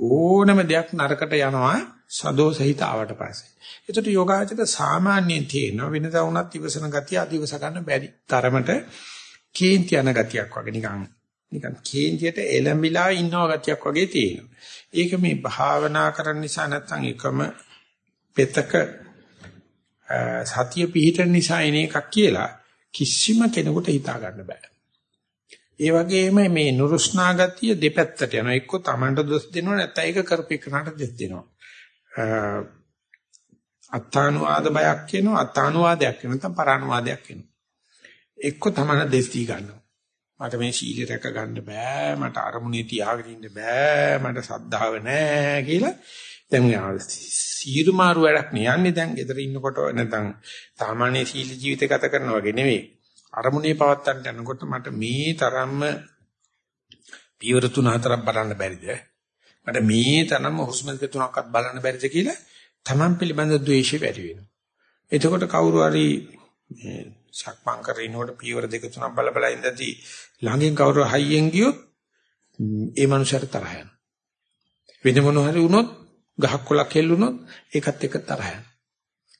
ඕනම දෙයක් නරකට යනවා සදෝස හිත ආවට පස්සේ. ඒකට යෝගාචර සාමාන්‍යයෙන් තියෙන වෙනදා වුණත් ඉවසන ගතිය අදිවස ගන්න බැරි. තරමට කේන්ති යන ගතියක් වගේ නිකන් නිකන් කේන්තියට එළඹිලා ඉන්නවා ගතියක් වගේ තියෙනවා. ඒක මේ භාවනා කරන්න නිසා නැත්නම් එකම පෙතක සතිය පිහිටන නිසා එන එකක් කියලා කිසිම කෙනෙකුට හිතා ගන්න බෑ. ඒ වගේම මේ නුරුස්නා ගතිය දෙපැත්තට යනවා. එක්ක Tamanට දොස් දෙනවා නැත්නම් ඒක කරපේකනට දෙස් දෙනවා. අත්තානුවාද බයක් කියනවා අත්තානුවාදයක් කියනවා නැත්නම් පරානුවාදයක් කියනවා. එක්ක Taman දෙස් දී ගන්නවා. මට මේ සීල රැක ගන්න බෑ මට අරමුණේ තියාගෙන ඉන්න බෑ මට සද්ධාව නැහැ කියලා. දැන් සීරු මාරු වැඩක් නියන්නේ දැන් ගෙදර ඉන්නකොට නැත්නම් සාමාන්‍ය සීල ජීවිත ගත කරන වගේ නෙවෙයි. අරමුණේ පවත්තන්න යනකොට මට මේ තරම්ම පියවර තුන හතරක් බලන්න බැරිද? මට මේ තරම්ම හුස්ම දෙක තුනක්වත් බලන්න බැරිද කියලා Taman පිළිබඳ ද්වේෂය වැඩි වෙනවා. එතකොට කවුරු හරි සක්මන් කරනකොට පියවර දෙක තුනක් බල බල ඉඳදී ළඟින් කවුරු හයියෙන් ගියොත් ඒ මනුස්සයාට තරහ යනවා. වෙන මොන හරි වුණොත් ගහක් කොලක් හෙල්ලුනොත් ඒකත් එක්ක තරහ යනවා.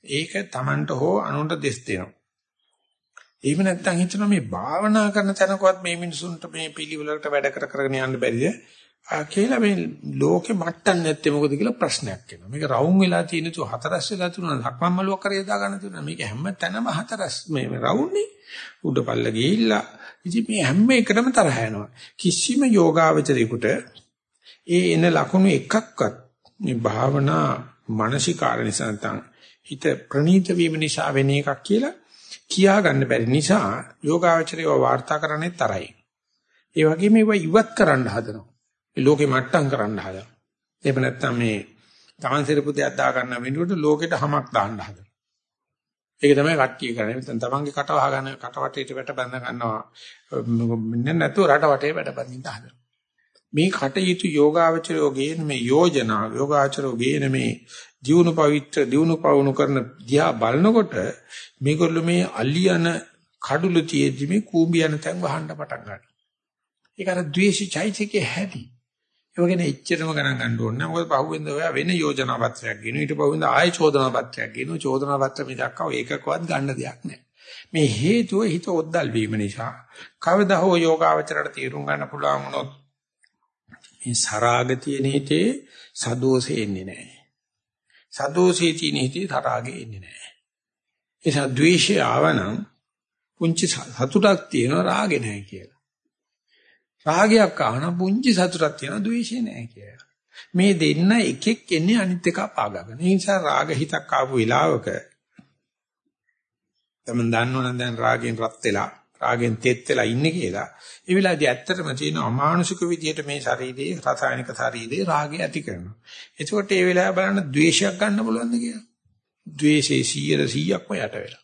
ඒක Tamanට හෝ අනුන්ට දෙස් දෙනවා. එහෙම නැත්නම් හිතනවා මේ භාවනා කරන තැනකවත් මේ මිනිසුන්ට මේ පිළිවෙලකට වැඩ කර කරගෙන යන්න බැරිද? කියලා මේ ලෝකෙ මට්ටම් නැත්තේ මොකද කියලා ප්‍රශ්නයක් එනවා. මේක රවුම් වෙලා තියෙන තු හතරස් වෙලා තුනක් ලක්මන් මලුවක් කරේ දා ගන්න තුන. මේක හැම තැනම හතරස් මේ රවුම්නේ උඩ පල්ල ගිහිල්ලා ඉතින් මේ හැම එකටම තරහ යනවා. කිසිම යෝගාවචරයකට ඒ එන ලකුණු එකක්වත් මේ භාවනා මානසිකාර නිසා නැත්නම් හිත ප්‍රනීත වීම නිසා වෙන එකක් කියලා කියා ගන්න බැරි නිසා යෝගාවචරයව වාර්තා කරන්නේ තරයි. ඒ වගේම ඒවා ඉවත් කරන්න හදනවා. මේ ලෝකේ මට්ටම් කරන්න හදනවා. එහෙම නැත්නම් මේ තමන් සිරපු දෙයක් දා ගන්න වෙනුවට ලෝකෙට හැමක් දාන්න හදනවා. ඒක තමයි කට්ටිය කරන්නේ. නැත්නම් තමන්ගේ කට වහගෙන කට වටේට වැට බැඳ ගන්නවා. මෙන්න නැතුව රට වටේ වැට බැඳින්න හදනවා. මේ කටයුතු යෝගාවචරයෝ ගේන මේ යෝජනා යෝගාචරෝ ගේන මේ දියුණු පවිත්‍ර දියුණු පවුණු කරන දිහා බලනකොට මේගොල්ලෝ මේ අලියන කඩුළු තියේදි මේ කූඹියන තැන් වහන්න පටන් ගන්නවා. ඒක අර ද්වේෂයිචෛතිකේ හැටි. ඒ වගේනේ එච්චරම ගණන් ගන්න ඕනේ නැහැ. මොකද පහුවෙන්ද ඔයා වෙන යෝජනා පත්‍රයක් ගෙනු ඊට පහුවෙන්ද ආයෙ චෝදනා පත්‍රයක් ගෙනු චෝදනා පත්‍ර මිදක්කව ඒකකවත් ගන්න දෙයක් නැහැ. මේ හේතුව හිත ඔද්දල් වීම නිසා කවදා හෝ යෝගාවචරයට තීරුම් ගන්න පුළුවන් වුණොත් මේ සරාග තියෙන හිතේ සදෝෂේ එන්නේ නැහැ. සදෝෂේ තියෙන හිතේ තරාගේ එන්නේ නැහැ. ඒ නිසා ද්වේෂය ආවනම් පුංචි සතුටක් තියෙනවා රාගේ නැහැ කියලා. රාගයක් ආවන පුංචි සතුටක් තියෙනවා ද්වේෂය නැහැ කියලා. මේ දෙන්න එකෙක් එන්නේ අනිත් එක පාගගෙන. ඒ නිසා රාග හිතක් ආපු වෙලාවක තමන් දන්නවනම් දැන් රාගෙන් රත් වෙලා රාගෙන් තෙත් වෙලා ඉන්නේ කියලා. ඒ වෙලාවේදී ඇත්තටම තියෙන අමානුෂික විදියට මේ ශරීරයේ රසායනික ශරීරයේ රාගය ඇති කරනවා. එතකොට ඒ වෙලාව බලන්න ද්වේෂයක් ගන්න පුළුවන්ද කියලා. ද්වේෂයේ 100%ක්ම යට වෙලා.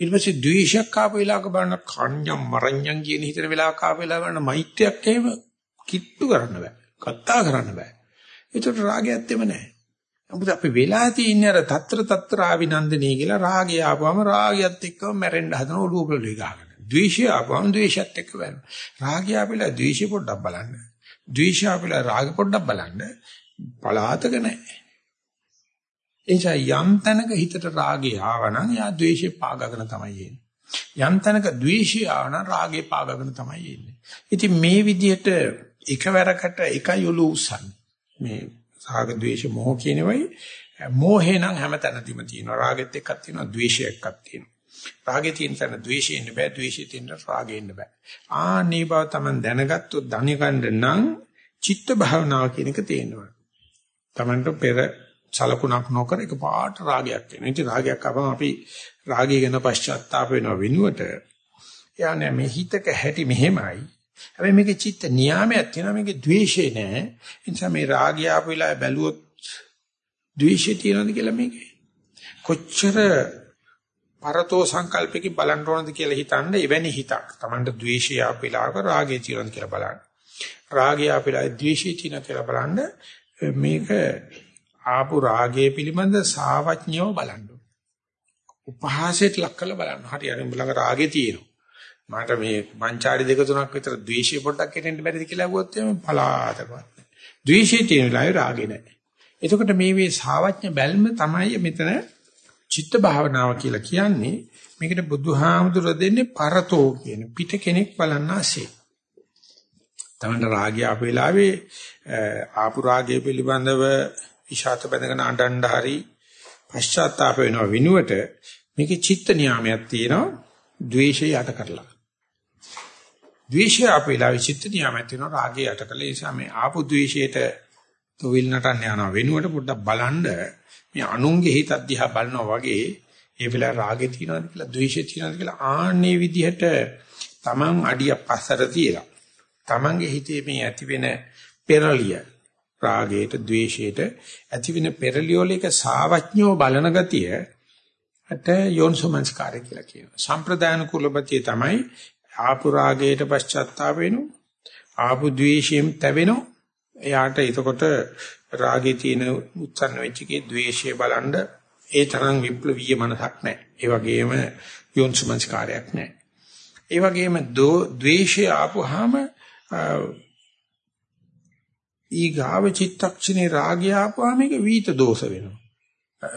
ඊට පස්සේ ද්වේෂයක් ආපු වෙලාවක බලන්න කන්‍යම් මරණ්‍යම් කියන හිතන වෙලාවක ආපු වෙලාව බලන්න මෛත්‍රියක් එහෙම කිට්ටු කරන්න බෑ. කතා කරන්න බෑ. ඒකට රාගයක් එම නැහැ. නමුත් අපි වෙලා තියෙන්නේ අර తත්‍ර తත්‍ර ආවිනන්දනී කියලා රාගය ආපුවම රාගයත් එක්කම මැරෙන්න හදන ඔළුව පොළොවේ ගහගෙන. ද්වේෂය ආපුවම ද්වේෂයත් එක්ක වෙනවා. රාගය ආපෙලා ද්වේෂය පොඩ්ඩක් බලන්න. ද්වේෂය ආපෙලා රාග පොඩ්ඩක් බලන්න. පලාතක නැහැ. එනිසා යම් තැනක හිතට රාගය ආවනම් යා ද්වේෂය පාගගෙන තමයි එන්නේ. යම් තැනක ද්වේෂය ආවනම් රාගේ පාගගෙන තමයි එන්නේ. ඉතින් මේ විදිහට එකවරකට එකයි ඔලු උස්සන්නේ. මේ රාග ද්වේෂ මොහ කියනවයි මොහේ නම් හැමතැනදීම තියෙනවා. රාගෙත් එක්කක් තියෙනවා, ද්වේෂය එක්කක් තියෙනවා. රාගේ තියෙන තැන ද්වේෂය ඉන්න බෑ, ද්වේෂය තියෙන තැන රාගේ ඉන්න බෑ. ආන්නේ බව තමයි දැනගත්තොත් ධනිකණ්ඩ නම් චිත්ත භාවනාව කියන එක තේනවා. Tamanට පෙර සලකුණක් නොකර එක පාට රාගයක් එනවා. ඉතින් රාගයක් ආවම අපි රාගය ගැන පශ්චාත්තාප වෙනව වෙනුවට යන්නේ මේ හිතක හැටි මෙහෙමයි. හැබැයි මේකේ චිත්ත නියාමයක් තියෙනවා මේකේ ද්වේෂය නෑ. ඒ නිසා මේ රාගය ආපු වෙලාවේ බැලුවොත් ද්වේෂය තියෙනවද කියලා මේකේ. කොච්චර පරතෝ සංකල්පකින් බලන්න ඕනද කියලා හිතන්න එවැනි හිතක්. Tamanට ද්වේෂය ආපු වෙලාවක රාගය තියෙනවද කියලා බලන්න. රාගය ආපු වෙලාවේ ද්වේෂය තියෙනවද කියලා බලන්න මේක ආපු රාගය පිළිබඳ සාවඥයව බලන්න. උපහාසයට ලක් කරලා බලන්න. හරි අර උඹලඟ රාගේ තියෙනවා. මට මේ මංචාරි දෙක තුනක් විතර ද්වේෂය පොඩ්ඩක් හිතෙන්න බැරිද කියලා අහුවොත් එimhe පලාතකවත්. ද්වේෂය තියෙන වෙලාවේ රාගේ නැහැ. එතකොට මේ වේ සාවඥ බැල්ම තමයි මෙතන චිත්ත භාවනාව කියලා කියන්නේ. මේකට බුදුහාමුදුර දෙන්නේ පරතෝ කියන පිට කෙනෙක් බලන්නාසේ. තමන්ට රාගය ආපු වෙලාවේ ආපු රාගය පිළිබඳව ඉෂාත බැඳගෙන අඬන්න හරි පශ්චාත්තාප වෙනව විනුවට මේකේ චිත්ත නියාමයක් තියෙනවා ද්වේෂය යට කරලා. ද්වේෂය අපේලා චිත්ත නියාමයක් තියෙනවා රාගය යට කරලා ඒ නිසා මේ ආපු ද්වේෂයට තොවිල් නටන්න යනවා වෙනුවට පොඩ්ඩක් බලන්න මේ අනුන්ගේ හිත අධ්‍යා බලනවා වගේ ඒ වෙලාව රාගේ තියෙනවද කියලා ද්වේෂය තියෙනවද කියලා ආන්නේ විදිහට Taman අඩිය පස්සට තියලා Tamanගේ හිතේ මේ ඇති වෙන පෙරලිය රාගයට, ద్వේෂයට ඇතිවෙන පෙරලියෝලේක සාවඥෝ බලන ගතිය අට යෝන්සෝමංස්කාරය කියලා කියනවා. සම්ප්‍රදාන කුලපතිය තමයි ආපු රාගයට පශ්චාත්තාප වෙනවා. ආපු ද්වේෂයෙන් තැවෙනවා. එයාට එතකොට රාගේ තියෙන උත්සන්න වෙච්ච එකේ ද්වේෂය බලන්ඩ ඒ තරම් විප්ලවීය මනසක් නැහැ. ඒ වගේම යෝන්සෝමංස්කාරයක් නැහැ. ඒ වගේම ද්වේෂය ආපුවාම ඊගාව චිත්තක්ෂණේ රාගය ආපුවා මේක වීත දෝෂ වෙනවා.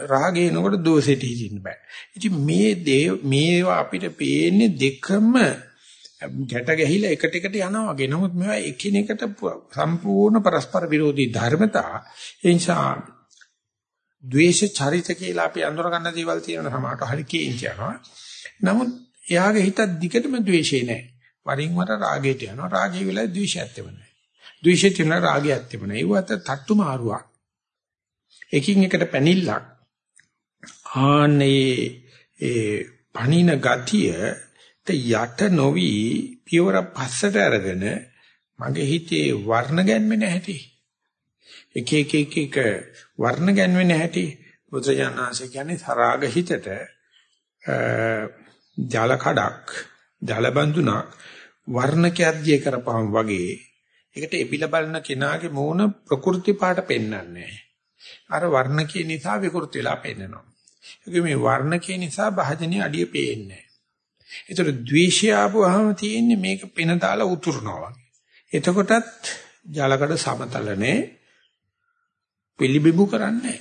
රාගය එනකොට දෝෂෙට හිටින්න බෑ. ඉතින් මේ දේ මේවා අපිට පේන්නේ දෙකම ගැට ගැහිලා එකට එකට යනවා වගේ. නමුත් මේවා එකිනෙකට සම්පූර්ණ පරස්පර විරෝධී ධර්මතා. ඒ නිසා ද්වේෂ චරිත කියලා අපි අඳුර ගන්න දේවල් තියෙනවා සමහරට හරි කේන්ති යනවා. නමුත් එයාගේ හිත දිගටම ද්වේෂේ නැහැ. වරින් වර රාගයට යනවා. රාගය වෙලා ද්වේෂයත් වෙනවා. ද්වේෂයට යන රාගයත් වෙනවා. ඒවත් තට්ටු මාරුවක්. එකින් එකට පැනිල්ලක්. ආනේ ඒ පණින ගතිය යට නොවි පියවර පස්සට අරගෙන මගේ හිතේ වර්ණ ගැන්මේ නැහැටි. එක එක එක එක වර්ණ ගැන්වෙන්නේ නැහැටි බුදුජානනාංශ කියන්නේ සරාග හිතට ජල කඩක් ජල බඳුනක් වර්ණකයක්දිය කරපහම වගේ ඒකට එපිල බලන කෙනාගේ මූණ ප්‍රകൃති පාට පෙන්වන්නේ අර වර්ණකේ නිසා විකෘති වෙලා පෙන්නනවා. ඒක මේ වර්ණකේ නිසා භාජනයේ අඩිය පේන්නේ ඒතර ද්වේෂය ආපුවාම තියෙන්නේ මේක පෙන දාලා උතුරනවා වගේ. එතකොටත් ජලකඩ සමතලනේ පිළිබිඹු කරන්නේ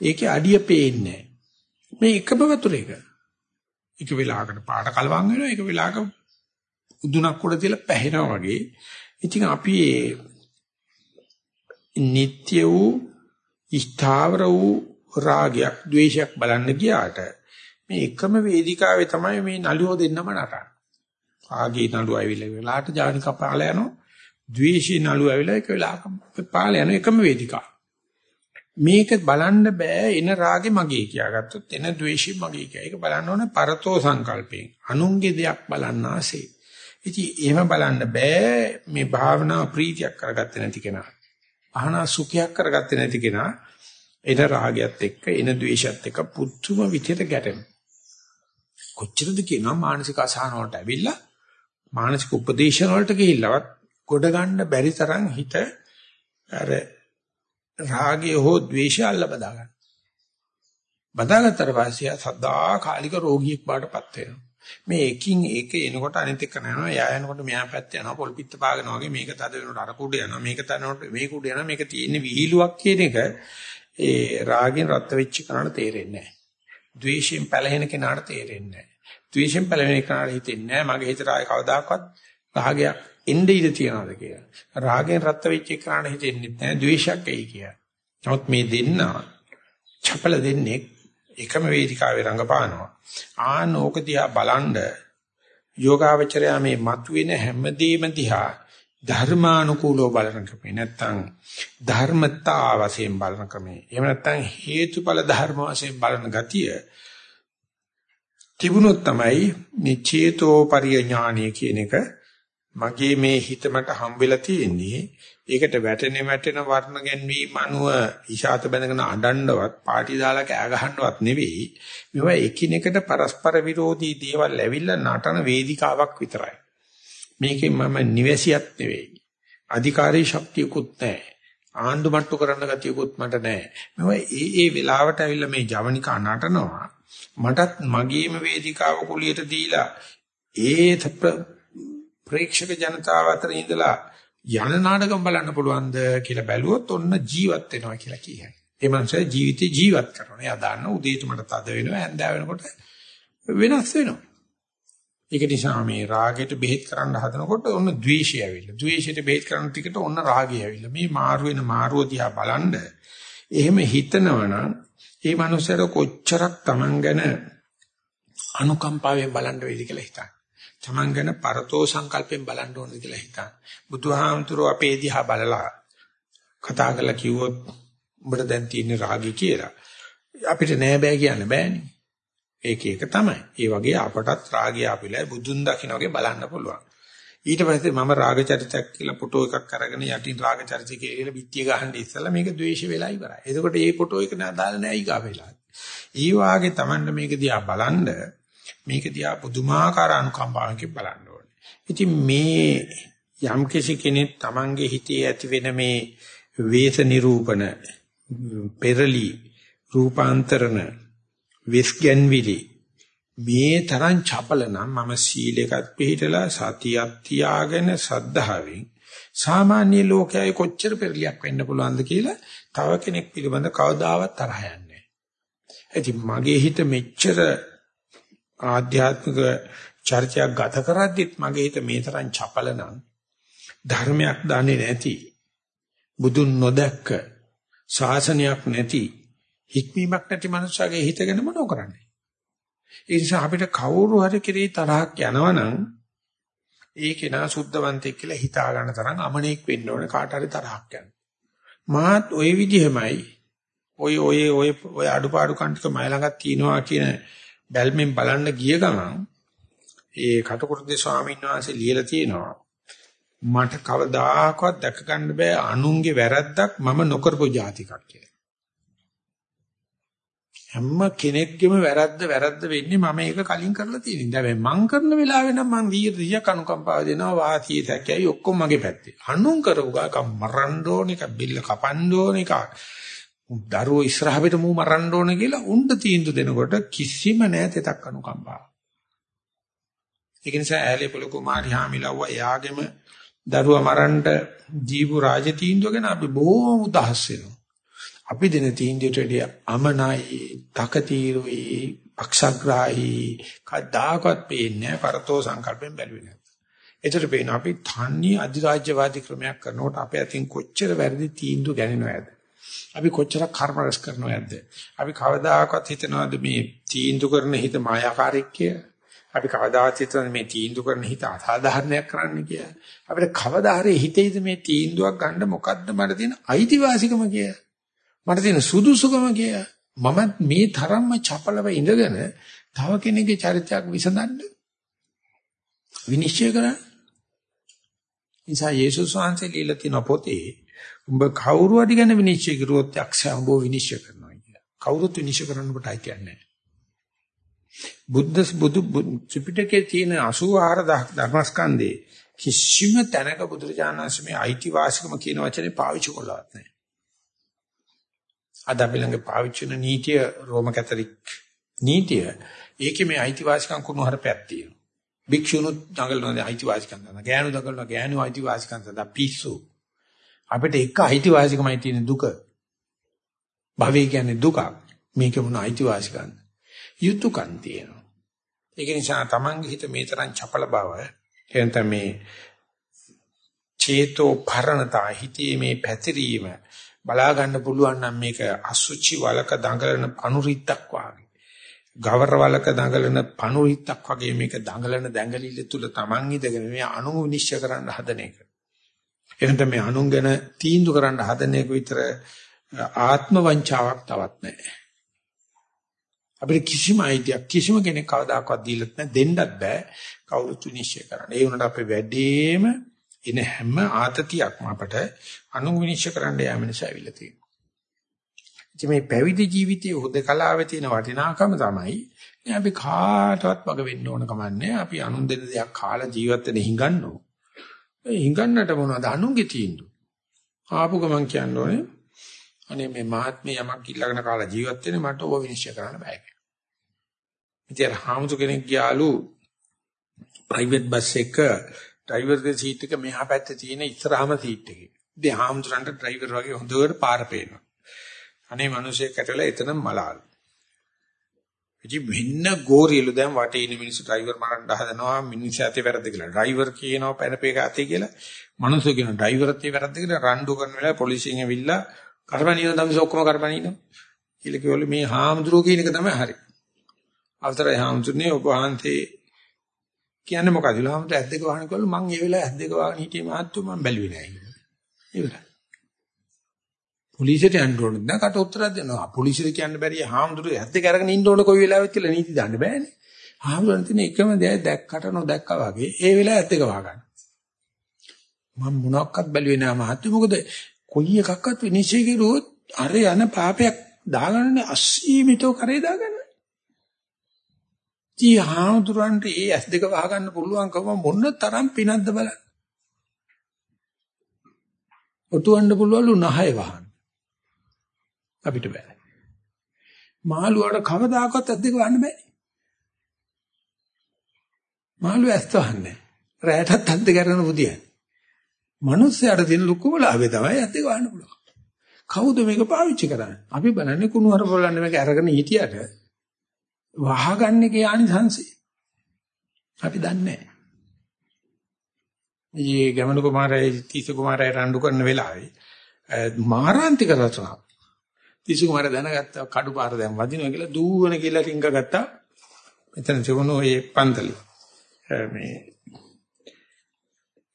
ඒකේ අඩිය පේන්නේ මේ එකම වතුර එක. එක වෙලාවකට පාට කලවම් වෙනවා එක වෙලාවක උදුනක් උඩ තියලා පැහෙනවා වගේ. ඉතින් අපි නিত্য වූ ස්ථාවර වූ රාගයක්, ద్వේෂයක් බලන්න ගියාට මේ එකම වේදිකාවේ තමයි මේ නළුව දෙන්නම නටන්නේ. ආගේ නළුව ඇවිල්ලා වෙලාට ජානි කපාල යනවා. ද්වේෂී නළුව ඇවිල්ලා එක වෙලාවක පාල යන එකම වේදිකාව. මේක බලන්න බෑ එන රාගේ මගේ කියාගත්තොත් එන ද්වේෂී මගේ කිය. ඒක බලන්න ඕනේ පරතෝ සංකල්පයෙන්. අනුන්ගේ දෙයක් බලන්න ආසේ. ඉතින් එහෙම බලන්න බෑ මේ භාවනා ප්‍රීතියක් කරගත්තේ නැති කෙනා. භාවනා සුඛයක් කරගත්තේ නැති කෙනා එන රාගයත් එක්ක එන ද්වේෂයත් එක්ක පුදුම විදියට ගැටෙනවා. කොච්චරද කියනවා මානසික අසහන වලට ඇවිල්ලා මානසික උපදේශන වලට ගිහිල්ලවත් ගොඩ ගන්න බැරි තරම් හිත අර රාගය හෝ ද්වේෂය අල්ල බදා ගන්න. බදාගත්තට පස්සේ සදා කාලික රෝගියෙක් බාටපත් වෙනවා. මේ එකින් එක එනකොට අනිත් එක යනවා. යා යනකොට මෙහා පැත්ත යනවා. පොල් පිට පාගනවා වගේ මේක තද වෙනකොට අර කුඩ යනවා. මේක තනකොට මේ කුඩ යනවා. මේක තියෙන්නේ විහිළුවක් කියන එක ඒ රාගෙන් රත් වෙච්ච කෙනාට තේරෙන්නේ නැහැ. ද්වේෂයෙන් පැලහෙන කෙනාට තේරෙන්නේ නැහැ. ද්වේෂයෙන් පැලහෙන කෙනාට හිතෙන්නේ නැහැ මගේ හිතට ආයේ කවදාකවත් රාගයක් එන්නේ ඉඳ තියනවාද කියලා. රාගෙන් රත් වෙච්ච එකාට හිතෙන්නේ නැහැ ද්වේෂයක් එයි කියලා. නමුත් මේ දෙන්න චපල දෙන්නේ එකම වේදිකාවේ රඟපානවා. ආන ඕක දිහා බලන්ඩ යෝගාවචරයා මේ මතුවෙන හැමදේම දිහා ධර්මානුකූලව බලන ක්‍රමේ නැත්තම් ධර්මතා වශයෙන් බලන ක්‍රමේ. එහෙම නැත්තම් හේතුඵල ධර්ම වශයෙන් බලන ගතිය තිබුණොත් තමයි මේ චේතෝ පරිඥාණය කියන එක මගේ මේ හිත මට හම්බෙලා තියෙන්නේ ඒකට වැටෙන වැටෙන වර්ණ ගැන්වීම අනුව ඉෂාත බැඳගෙන අඬන්නවත් පාටි දාලා කෑ ගහන්නවත් නෙවෙයි. මේවා එකිනෙකට පරස්පර විරෝධී දේවල් ඇවිල්ලා නටන වේදිකාවක් විතරයි. මේකෙන් මම නිවැසියක් නෙවෙයි. අධිකාරී ශක්තියකුත් නැහැ. ආණ්ඩු මට්ටු කරන්න ගතියකුත් මට නැහැ. මේවා ඒ ඒ වෙලාවට ඇවිල්ලා මේ ජවනිකා නටනවා. මටත් මගේම වේදිකාව කුලියට දීලා ඒ ප්‍රේක්ෂක ජනතාව අතර ඉඳලා යන නාටකම් බලන්න පුළුවන්ද කියලා බැලුවොත් ඔන්න ජීවත් වෙනවා කියලා කියයි. ඒ මනුස්සයා ජීවිතේ ජීවත් කරනවා. එයා දන්න උදේට මට තද වෙනවා, හැන්දෑව වෙනකොට වෙනස් වෙනවා. ඒක නිසා මේ රාගයට බෙහෙත් කරන්න හදනකොට ඔන්න ද්වේෂය ඇවිල්ලා. ද්වේෂයට බෙහෙත් කරන ටිකට ඔන්න රාගය ඇවිල්ලා. මේ මාරු වෙන මාරුව දිහා බලන්න එහෙම හිතනවනම් ඒ මනුස්සයාට කොච්චරක් Taman ගැන අනුකම්පාවෙන් බලන්න වේද කියලා හිතන්න. Taman ගැන පරතෝ සංකල්පයෙන් බලන්න ඕනද කියලා හිතන්න. බුදුහාමුදුරුව අපේ දිහා බලලා කතා කරලා කිව්වොත් උඹට දැන් තියෙන රාගය කියලා. අපිට නෑ බෑ කියන්න බෑනේ. ඒක ඒක තමයි. ඒ වගේ අපටත් රාගය අපිලා බුදුන් දකින්න වගේ බලන්න පුළුවන්. ඊට පස්සේ මම රාග චරිතයක් කියලා ෆොටෝ එකක් අරගෙන යටින් රාග චරිතය කියලා පිටිය ගහන්න ඉස්සලා මේක ද්වේෂ වෙලා ඉවරයි. එතකොට මේ ෆොටෝ එක දාලා නෑ ඊගා වෙලා. ඊ වාගේ Tamanne මේක දිහා බලන්න මේක දිහා පුදුමාකාර අනුකම්පාවකින් බලන්න ඕනේ. ඉතින් මේ යම් කෙනෙක් Tamange හිතේ ඇති වෙන මේ වේස නිරූපණ පෙරලි රූපාන්තරණ විස්ගන්විලි මේ තරම් චපල නම් මම සීලයකට පිළිහිටලා සතියක් තියාගෙන සද්ධාවෙන් සාමාන්‍ය ලෝකයේ කොච්චර පෙරලියක් වෙන්න පුළුවන්ද කියලා තව කෙනෙක් පිළිබඳ කවදාවත් තරහ යන්නේ නැහැ. මගේ හිත මෙච්චර ආධ්‍යාත්මික චර්චයක් ගත කරද්දිත් මගේ හිත මේ තරම් චපල නම් ධර්මයක් දන්නේ නැති බුදුන් නොදැක්ක ශාසනයක් නැති හික්මීමක් නැති මනුස්සයගේ හිතගෙන මොනව කරන්නේ ඒ නිසා අපිට කවුරු හරි කෙරේ තරහක් යනවනම් ඒ කෙනා සුද්ධවන්තයෙක් කියලා හිතා ගන්න තරම් අමනෙක් වෙන්න ඕනේ කාට හරි තරහක් යන. මාත් ওই විදිහමයි ඔය ඔය ඔය ඔය අඩුපාඩු කන්ටික මයි ළඟක් තියෙනවා කියන බැල්මෙන් බලන්න ගිය ගමන් ඒ කටුකුරුදේ ස්වාමීන් වහන්සේ ලියලා තියෙනවා මට කවදාකවත් දැක ගන්න බෑ අනුන්ගේ වැරද්දක් මම නොකරපු જાතිකක් කියලා. හැම කෙනෙක්ගේම වැරද්ද වැරද්ද වෙන්නේ මම ඒක කලින් කරලා තියෙන. දැන් මං කරන වෙලාවේ නම් මං වීර්ය කනුකම්පාව දෙනවා වාසිය සැකයි ඔක්කොම මගේ පැත්තේ. අනුන් කරපු ගාක මරන්න ඕන එක බිල්ල කපන්න ඕන එක. දරුවෝ ඉස්සරහට මූ මරන්න ඕන කියලා උණ්ඩ තීන්දුව දෙනකොට කිසිම නැතේ තක් අනුකම්පාව. ඒක නිසා ඈලේ පොළ කුමාරි හාමිලව්ව එයාගෙම දරුවා මරන්න ජීවු රාජ තීන්දුව ගැන අපි බොහොම උදහස් වෙනවා. අපි දෙන තීන්දුවට වැඩිය අමනයි, තකතිරුයි, පක්ෂග්‍රාහී කදාකත් පේන්නේ පරතෝ සංකල්පෙන් බැලුවේ නැහැ. ඒතර පේන අපි තන්නේ අධිරාජ්‍යවාදී ක්‍රමයක් කරනකොට අපේ අතින් කොච්චර වැරදි තීන්දුව ගන්නවද? අපි කොච්චර කර්ම රැස් කරනවද? අපි කවදාකවත් හිතනවද මේ තීන්දුව කරන හිත මායාකාරීක් කියලා? අපි කවදාවත් හිතන මේ තීන්දුව කරන හිත අසාධාරණයක් කරන්න කියලා. අපිට කවදා හරි හිතේද මේ තීන්දුවක් ගන්න මොකද්ද මට තියෙන අයිතිවාසිකම කියලා. මට තියෙන සුදුසුකම කියලා. මම මේ තරම්ම චපලව ඉඳගෙන තව කෙනෙකුගේ චරිතයක් විසඳන්න විනිශ්චය කරන්න. නිසා යේසුස් වහන්සේ লীලා තියෙන පොතේ උඹ කවුරු හරි ගැන විනිශ්චය කරුවොත් යක්ෂයා උඹව විනිශ්චය කරනවා කියලා. කවුරුත් විනිශ්චය කරන්න කොටයි කියන්නේ. බුද්ධ බුදු ත්‍රිපිටකයේ තියෙන 84000 ධර්මස්කන්ධේ කිසිම තැනක බුදුරජාණන් වහන්සේ මේ අයිතිවාසිකම කියන වචනේ පාවිච්චි කළාත් නැහැ. අද අපි ළඟ පාවිච්චි කරන නීතිය රෝම කැතරික් නීතිය ඒකේ මේ අයිතිවාසිකම් කුණු හරපයක් තියෙනවා. භික්ෂුණුත් දඟලනවා අයිතිවාසිකම් ගන්න. ගෑනු දඟලනවා ගෑනු අයිතිවාසිකම් සදා පිස්සු. අපිට එක අයිතිවාසිකමයි තියෙන දුක. භවය කියන්නේ දුකක්. මේක මොන අයිතිවාසිකම්ද? යුතුයකම් තියෙනවා. ඒක නිසා තමන්ගේ හිත මේ තරම් චපල බව එතන මේ චේතෝ පරණතා හිතේ මේ පැතිරීම බලා ගන්න පුළුවන් නම් මේක අසුචි වලක දඟලන පනුරිත්තක් වාගේ. ගවර වලක දඟලන පනුරිත්තක් වගේ මේක දඟලන දැඟලිල්ල තුල තමන් ඉඳගෙන මේ අනු විනිශ්චය කරන්න හදන එක. එහෙනම් මේ අනුන් ගැන තීන්දුව කරන්න හදන එක විතර ආත්ම වංචාවක් තවත් නැහැ. අපිට කිසිම අයිතියක් කිසිම කෙනෙක් කවදාකවත් දීලත් නැහැ දෙන්නත් බෑ කවුරුත් විනිශ්චය කරන්න. ඒ වුණාට අපේ වැඩේම එන හැම ආතතියක්ම අපට අනුවිනිශ්චය කරන්න යාම නිසා ඇවිල්ලා තියෙනවා. ඉතින් මේ පැවිදි ජීවිතයේ හොදකලාවේ තියෙන වටිනාකම තමයි අපි කාටවත් වග වෙන්න ඕන කමන්නේ. අපි අනුන් දෙන දෙයක් කාලා ජීවත් වෙන්න හිඟන්නෝ. ඒ හිඟන්නට මොනවද අනුන්ගේ තීන්දුව. ආපු ගමන් කියන්නේ අනේ මේ මහත්මේ යමක් ඉල්ලගෙන කාලා ජීවත් වෙන්නේ මට ඕව විනිශ්චය කරන්න බෑ කියලා. ඉතින් හාමුදුර කෙනෙක් ගියාලු ප්‍රයිවට් බස් එක ඩ්‍රයිවර්ගේ සීට් එක මෙහා පැත්තේ තියෙන ඉස්සරහම සීට් එකේ. ඉතින් හාමුදුරන්ට ඩ්‍රයිවර් වගේ හොඳට පාර පේනවා. අනේ මිනිහෙක් ඇටලා එතනම මලාලු. ඉතින් මෙන්න ගෝරියලු දැන් වටේ ඉන්න මිනිස්සු ඩ්‍රයිවර් මරන්න හදනවා මිනිස්සු ඇතේ වැරද්ද කියලා. ඩ්‍රයිවර් කියනවා පැනපේ ගාතේ කියලා. මිනිස්සු කියනවා ඩ්‍රයිවර්ත් ඒ වැරද්ද කියලා රණ්ඩු කරන වෙලාව පොලිසියෙන් ඇවිල්ලා කරපණින තමයි ඔක්කොම කරපණිනවා. කියලා කිව්වලු මේ හාමුදුරුවෝ කියන එක තමයි හරි. අවතරයි හාමුදුරනේ ඔබ වහන්සේ කියන්නේ මොකද? හාමුදුරුවෝ ඇස් දෙක වහන කළු මං ඒ වෙලාවේ ඇස් දෙක වහගෙන හිටියේ මහත්තු මං බැලුවේ නෑ. ඉවරයි. පොලිසියට යන්න ඕනේ නැත්නම් කට උත්තරයක් දෙනවා. පොලිසියට කියන්න බැරි හාමුදුරුවෝ ඇස් දෙක අරගෙන ඉන්න ඕන කොයි වෙලාවෙත් කියලා නීති දාන්න බෑනේ. හාමුදුරන් තියෙන එකම දේ දැක්කට නොදැක්කා වගේ ඒ වෙලාව ඇස් දෙක වහගන්න. මම මොනක්වත් බැලුවේ නෑ මහත්තු මොකද කොයි එකක්වත් විනිශ්චය කරුවොත් අර යන පාපයක් දාගන්නේ අසීමිතව කරේ දාගන්න. ජී හාමුදුරන්ට ඒ ඇස් දෙක වහගන්න පුළුවන්කම මොන තරම් පිනක්ද බලන්න. ඔටුවන්න පුළුවන්ලු නහය වහන්න. අපිට බෑ. මාළුවාට කවදාකවත් ඇස් දෙක වහන්න බෑ. මාළුවා ඇස් වහන්නේ. රැයටත් ඇස් දෙක අරගෙන පුදියන්නේ. මිනිස්සයාට තියෙන ලොකුම ලාභය තමයි ඇත්ත ගන්න පුළුවන්. කවුද මේක පාවිච්චි කරන්නේ? අපි බලන්නේ කුණු හර බලන්නේ මේක අරගෙන හිටියට වහගන්න එකේ ආනිසංසය. අපි දන්නේ නැහැ. මේ ගමන කුමාරය තීස කුමාරය රණ්ඩු කරන වෙලාවේ මාරාන්තික රචනාවක්. තීස කුමාරය දැනගත්තා කඩු පාර දැන් වදිනවා කියලා දූවන කියලා රිංග ගත්තා. මෙතන තිබුණු ඒ පන්තලේ මේ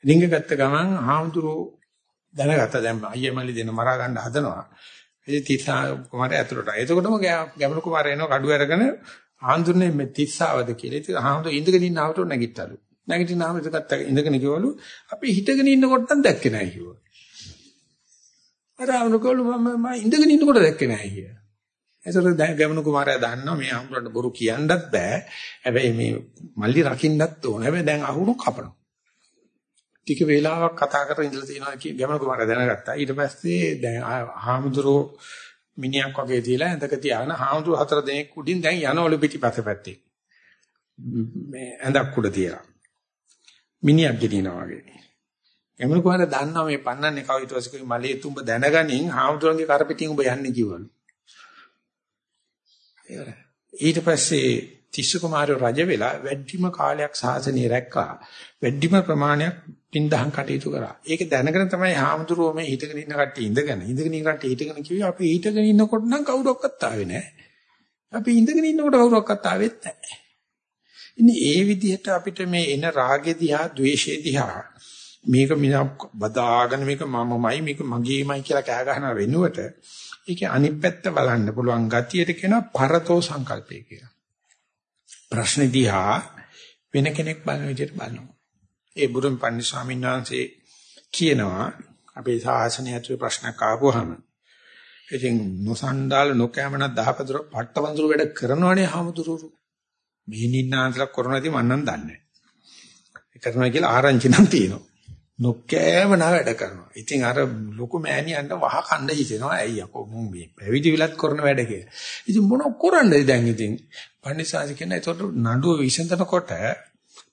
රිංග ගත්ත ගමන් හාමුදුරුවෝ දැනගත්තා දැන් අයියා මල්ලි දෙන මරා ගන්න හදනවා. ඒ තිස්සා කුමාරය ඇතුළට. එතකොටම ගැමණු කුමාරය එනවා කඩුව අරගෙන ආන්දුරනේ මේ තිස්සාවද කියලා. ඉතින් ආන්දර ඉඳගෙන ඉන්න ආවට නැගිට්ටලු. නැගිටිනාම ඉතකත් ඉඳගෙන කිව්වලු අපි හිටගෙන ඉන්නකොට නම් දැක්කේ නැහැ කිව්වා. අර ආන්දුරකවලු මම මම ඉඳගෙන ඉන්නකොට දැක්කේ නැහැ කියා. ඒතර ගැමණු කුමාරයා දන්නවා මේ ආන්දුරන්ට බොරු කියන්නත් බෑ. හැබැයි මේ මල්ලි රකින්නත් ඕන. හැබැයි දැන් අහුණු කපනවා. ටික වේලාවක් කතා කරගෙන ඉඳලා තියෙනවා ගැමණු කුමාරයා දැනගත්තා. ඊට පස්සේ දැන් ආහමුදුරෝ මිනිහක් වගේ තියලා ඇඳක තියාගෙන හාමුදුරු හතර දෙනෙක් උඩින් දැන් යනවලු පිටිපස්ස පැත්තේ. මේ ඇඳක් උඩ තියලා. මිනිහක් ගෙනිනවා වගේ. එමුණු කොහොමද දන්නවා මේ පන්නන්නේ කව ඊට පස්සේ මලේ තුඹ දැනගනින් හාමුදුරන්ගේ කරපිටින් ඔබ යන්නේ කිව්වලු. ඊට පස්සේ තිස්ස කුමාරයෝ රජ වෙලා වැඩිම කාලයක් සාසනය රැක්කා. වැඩිම ප්‍රමාණයක් පින්දහම් කටයුතු කරා. ඒක දැනගෙන තමයි හාමුදුරුවෝ මේ හිටගෙන ඉන්න කට්ටිය ඉඳගෙන ඉඳගෙන ඉන්න කට්ටිය හිටගෙන කිව්වේ අපි හිටගෙන ඉන්නකොට නම් කවුරක්වත් ආවේ නැහැ. අපි ඉඳගෙන ඉන්නකොට කවුරක්වත් ආවෙත් නැහැ. ඉතින් ඒ විදිහට අපිට මේ එන රාගෙ දිහා, ద్వේෂෙ දිහා මේක මිනා බදාගෙන මේක මමමයි මේක මගේමයි කියලා කෑ ගහන වෙනුවට ඒකේ අනිත් පැත්ත බලන්න පුළුවන් ගතියට කියනවා පරතෝ සංකල්පය කියලා. ප්‍රශ්න දිහා වෙන කෙනෙක් බලන විදිහට බලනවා. ඒ බුදුන් පන්දි ස්වාමීන් වහන්සේ කියනවා අපේ ශාසනය ඇතුලේ ප්‍රශ්නක් ආවොහම ඉතින් නොසන්ඩාල නොකෑමන දහපතර පට්ටවඳුරු වැඩ කරනවනේ හමුදුරු මේ නින්නාන්සලා කරනවාදී මම නම් දන්නේ නැහැ. කරනවා කියලා ආරංචි නම් තියෙනවා. නොකෑමන වැඩ කරනවා. ඉතින් අර ලොකු මෑණියන්ට වහ කණ්ඩ හිතෙනවා. ඇයි යකෝ මුන් මේ පැවිදි විලත් කරන වැඩ කියලා. ඉතින් මොන කරන්නද දැන් ඉතින් පන්සිසාසි කියන ඒතකොට නඩුව විසඳනකොට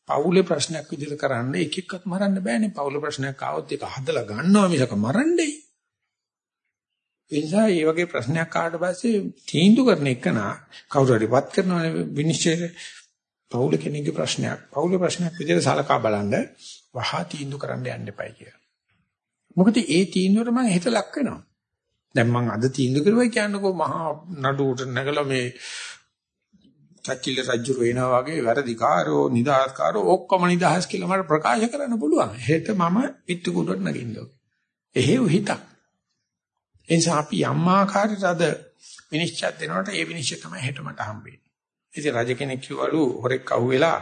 පවුලේ ප්‍රශ්නයක් විදිහට කරන්න එක එක්කත් මරන්න බෑනේ. පවුලේ ප්‍රශ්නයක් ආවොත් ඒක හදලා ගන්නවා මිසක මරන්නේ. ඒ නිසා මේ වගේ ප්‍රශ්නයක් ආවට පස්සේ තීන්දුව කරන එක නා කවුරු හරි වත් කරනවනේ විනිශ්චය පවුල කෙනෙක්ගේ ප්‍රශ්නයක්. පවුලේ ප්‍රශ්නයක් විදිහට සලකා බලන්න වහා තීන්දුව කරන්න යන්න එපයි කියලා. මොකද ඒ තීන්දුවට මම හිත ලක් වෙනවා. දැන් මම අද තීන්දුව කරුවා කියන්නකෝ මහා නඩුවට නැගලා මේ චච්චිල රජු වෙනවා වගේ වැරදිකාරෝ නිදහස්කාරෝ ඔක්කොම නිදහස් කියලා මට ප්‍රකාශ කරන්න පුළුවන්. හෙට මම පිටු කුඩට නගින්න ඕක. එහෙව් හිතක්. එනිසා අපි යම් ආකාරයකට අද විනිශ්චය දෙනකොට ඒ විනිශ්චය තමයි හෙට මට හම්බෙන්නේ. ඉතින් රජ කෙනෙක් කිව්වලු හොරෙක් අහුවෙලා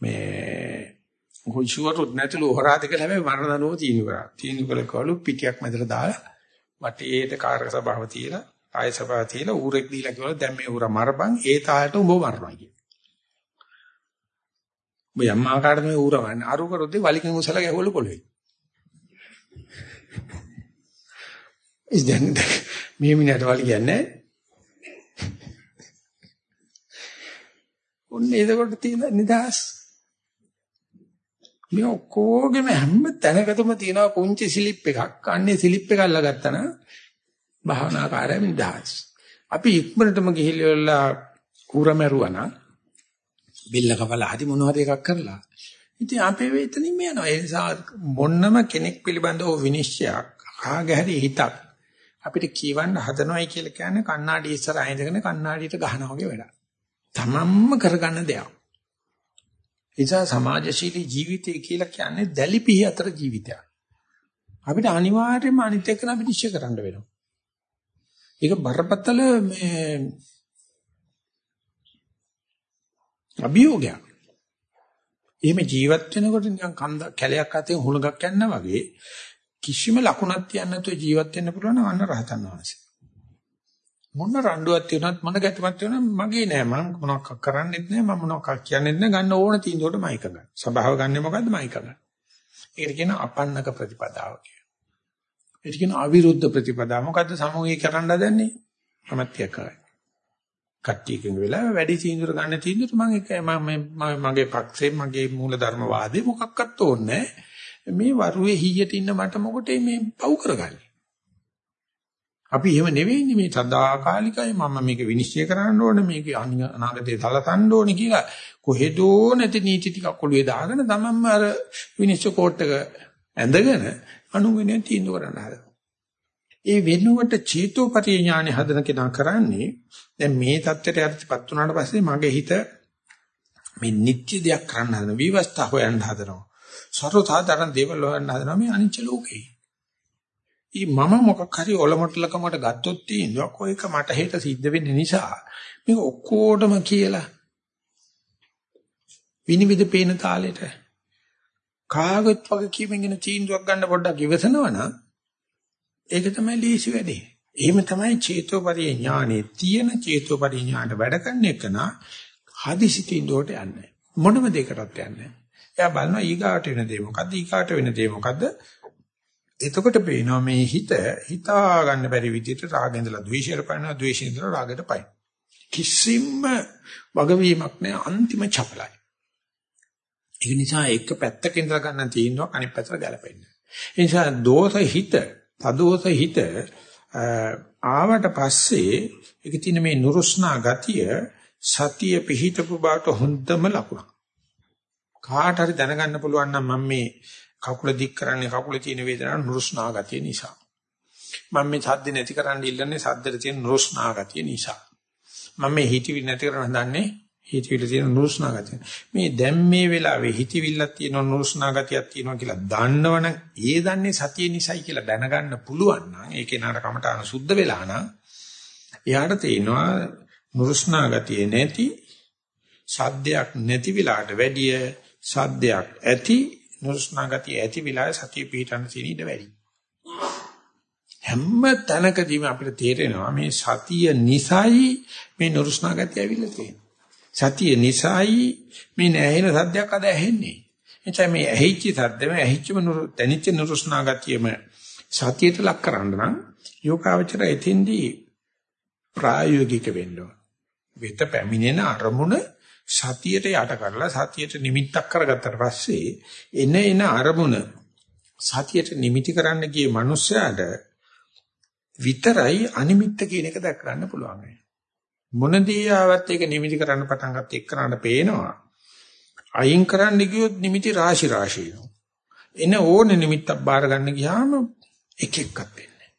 මේ හොයිසුවරුත් නැතිලු හොරාද කියලා හැබැයි මරණ දනුව තීන්දුව කරා. තීන්දුව කළකවලු පිටියක් මැදට දාලා වටේට කාර්ක සභාව තියලා ආය සභාව තියලා ඌරෙක් දීලා කිව්වල දැන් මේ ඌර මරපන් ඒ තාලට උඹ මරනවා කිය. ඔබ යම් ආකාරයකට මේ ඌර ගන්න අරු කරොද්දී වලිකින් උසලා ගැහුවලු පොළවේ. ඉතින් මේ මිනිහට වලි කියන්නේ ඔන්න එතකොට තියෙන නිදහස් මේ ඔක්කොගෙම හැම තැනකටම තියෙනවා පුංචි ස්ලිප් එකක්. අන්නේ ස්ලිප් එක අල්ලගත්තා නම් භාවනාකාරයෙන් නිදහස්. අපි ඉක්මනටම ගිහිල්ලා කුරමරුවා නම් බිල්ල කපලා හරි මොනවා හරි එකක් කරලා. ඉතින් අපේ වේතනින් මේ යනවා. ඒ නිසා මොන්නම කෙනෙක් පිළිබඳව විනිශ්චයක් ආගේ හරි හිතක් අපිට කියවන්න හදනවයි කියලා කියන්නේ කණ්ණාඩි ඉස්සරහ ඉඳගෙන කණ්ණාඩියට ගහනවා වගේ වැඩක්. තමන්ම කරගන්න දෙයක්. නිසා සමාජශීලී ජීවිතය කියලා කියන්නේ දැලිපිහි අතර ජීවිතයක්. අපිට අනිවාර්යයෙන්ම අනිත් එක්කන විනිශ්චය කරන්න වෙනවා. ඒක බරපතල මේ අභියෝගයක්. එහෙම ජීවත් වෙනකොට නිකන් කන්ද කැලයක් අතේ හුලඟක් යනවා වගේ කිසිම ලකුණක් තියන්න නැතුව ජීවත් වෙන්න පුළුවන් නම් අන්න රහතන් වහන්සේ. මොන රණ්ඩුවක් තියුණත් මොන ගැටුමක් තියුණත් මගේ නෑ මම මොනවක් කරන්නෙත් නෑ මම මොනවක් කියන්නෙත් නෑ ගන්න ඕන තීන්දුවට මයි කරගන්න. සබාව ගන්නෙ මොකද්ද මයි කරගන්න. ඒකට කියන අපන්නක ප්‍රතිපදාව කියලා. ඒක කියන අවිරුද්ධ ප්‍රතිපදා. මොකද්ද සමූහීකරණ හදන්නේ? ප්‍රමත්‍ය කරයි. කට්ටියකින් වෙලා වැඩි තීන්දුව ගන්න තීන්දුවට මම මම මගේ පක්ෂේ මගේ මූල ධර්ම වාදේ මොකක්වත් ඕනේ මේ වරුවේ හීයට ඉන්න මට මොකටේ මේ පව් කරගන්නේ? අපි එහෙම නෙවෙයිනේ මේ සදාකාලිකයි මම මේක විනිශ්චය කරන්න ඕනේ මේක අනාගතේ සලසන්න ඕනේ කියලා කොහෙදෝ නැති නීති ටිකක් ඔළුවේ දාගෙන තමන්ම අර විනිශ්චය කෝට් එක ඇඳගෙන අනුගමනය තීන්දුව කරන්න හදනවා. ඒ වෙනුවට චේතෝපරිය ඥානෙ හදන කෙනා කරන්නේ දැන් මේ தත්ත්වයට යටපත් වුණාට පස්සේ මගේ හිත මේ නිත්‍ය දෙයක් කරන්න හදන විවස්ථා හොයන්න හදනවා. සරෝසාධාරණ දේවල් හොයන්න හදනවා මේ අනිච්ච ලෝකේ. ඊ මම මොකක් හරි ඔලොමටලකමට ගත්තොත් තියෙනවා කොයික මට හෙට සිද්ධ වෙන්න නිසා මේක ඔක්කොටම කියලා විනිවිද පේන තාලෙට කාගත් වගේ කීමෙන් තීන්දුවක් ගන්න පොඩ්ඩක් ඉවසනවා නම් ඒක තමයි ලීසි වැඩේ. එහෙම තමයි චේතෝපරිය ඥානෙ තියෙන චේතෝපරිය ඥානට වැඩ කරන එක නා හදිසි තීන්දුවට යන්නේ. මොනම දෙයකටත් යන්නේ. එයා බලනවා ඊගාට වෙන දේ මොකද්ද ඊගාට වෙන දේ මොකද්ද එතකොට පේනවා මේ හිත හිතා ගන්න බැරි විදිහට රාගෙන්දලා ද්වේෂයට පයින්නවා ද්වේෂෙන්දලා රාගයට පයින්. කිසිම වගවීමක් නැහැ අන්තිම චපලයි. ඒ නිසා එක පැත්තක ඉඳලා ගන්න තියෙනවා අනිත් පැත්තට ගැලපෙන්නේ. ඒ නිසා දෝෂ හිත තදෝෂ හිත ආවට පස්සේ ඒක තියෙන මේ නුරුස්නා ගතිය සතිය පිහිටපු බාට හොඳම ලකුණ කාට හරි දැනගන්න පුළුවන් නම් මම මේ කකුල දික් කරන්නේ කකුලේ තියෙන වේදනාව නුරුස්නා ගතිය නිසා. මම මේ සද්ද නැති කරන්න ඉල්ලන්නේ සද්දට තියෙන නුරුස්නා ගතිය නිසා. මම මේ හිතවිලි නැති කරන්න හදන්නේ හිතවිලි තියෙන නුරුස්නා ගතිය. මේ දැන් මේ වෙලාවේ හිතවිල්ලක් තියෙන නුරුස්නා ගතියක් තියෙනවා කියලා දන්නවනම් ඒ දන්නේ සතිය නිසයි කියලා දැනගන්න පුළුවන් නම් ඒකේ නාර කමටහන සුද්ධ වෙලා නම් එයාට තේනවා නුරුස්නා ගතිය නැති සද්දයක් නැති වෙලාට වැඩිය සද්දයක් ඇති නුරුස්නා ගතිය ඇති විලාය සතිය පිටන්න තියෙන ඉඩ වැඩි. හැම තැනකදීම අපිට තේරෙනවා මේ සතිය නිසයි මේ නුරුස්නා ගතිය ඇවිල්ලා තියෙන්නේ. සතිය නිසයි මේ නැහෙන සද්දයක් අද ඇහෙන්නේ. එතැයි මේ ඇහිච්ච සද්දම ඇහිච්චම නුරු තනිච්ච නුරුස්නා ගතියම සතියට ලක් කරන්න නම් යෝගාවචර එතින්දී ප්‍රායෝගික වෙන්න ඕන. වෙත පැමිණෙන අරමුණ සතියට යට කරලා සතියට නිමිත්තක් කරගත්තට පස්සේ එන එන අරමුණ සතියට නිමිති කරන්න ගිය මනුස්සයාට විතරයි අනිමිත්ත කියන එක දැක් ගන්න පුළුවන්. මොනදී ආවත් ඒක නිමිති කරන්න පටන් ගත්ත එක්කනට පේනවා. අයින් කරන්න ගියොත් නිමිති රාශි රාශි එන ඕන නිමිත්තක් බාර ගන්න ගියාම එක එකක් වෙන්නේ.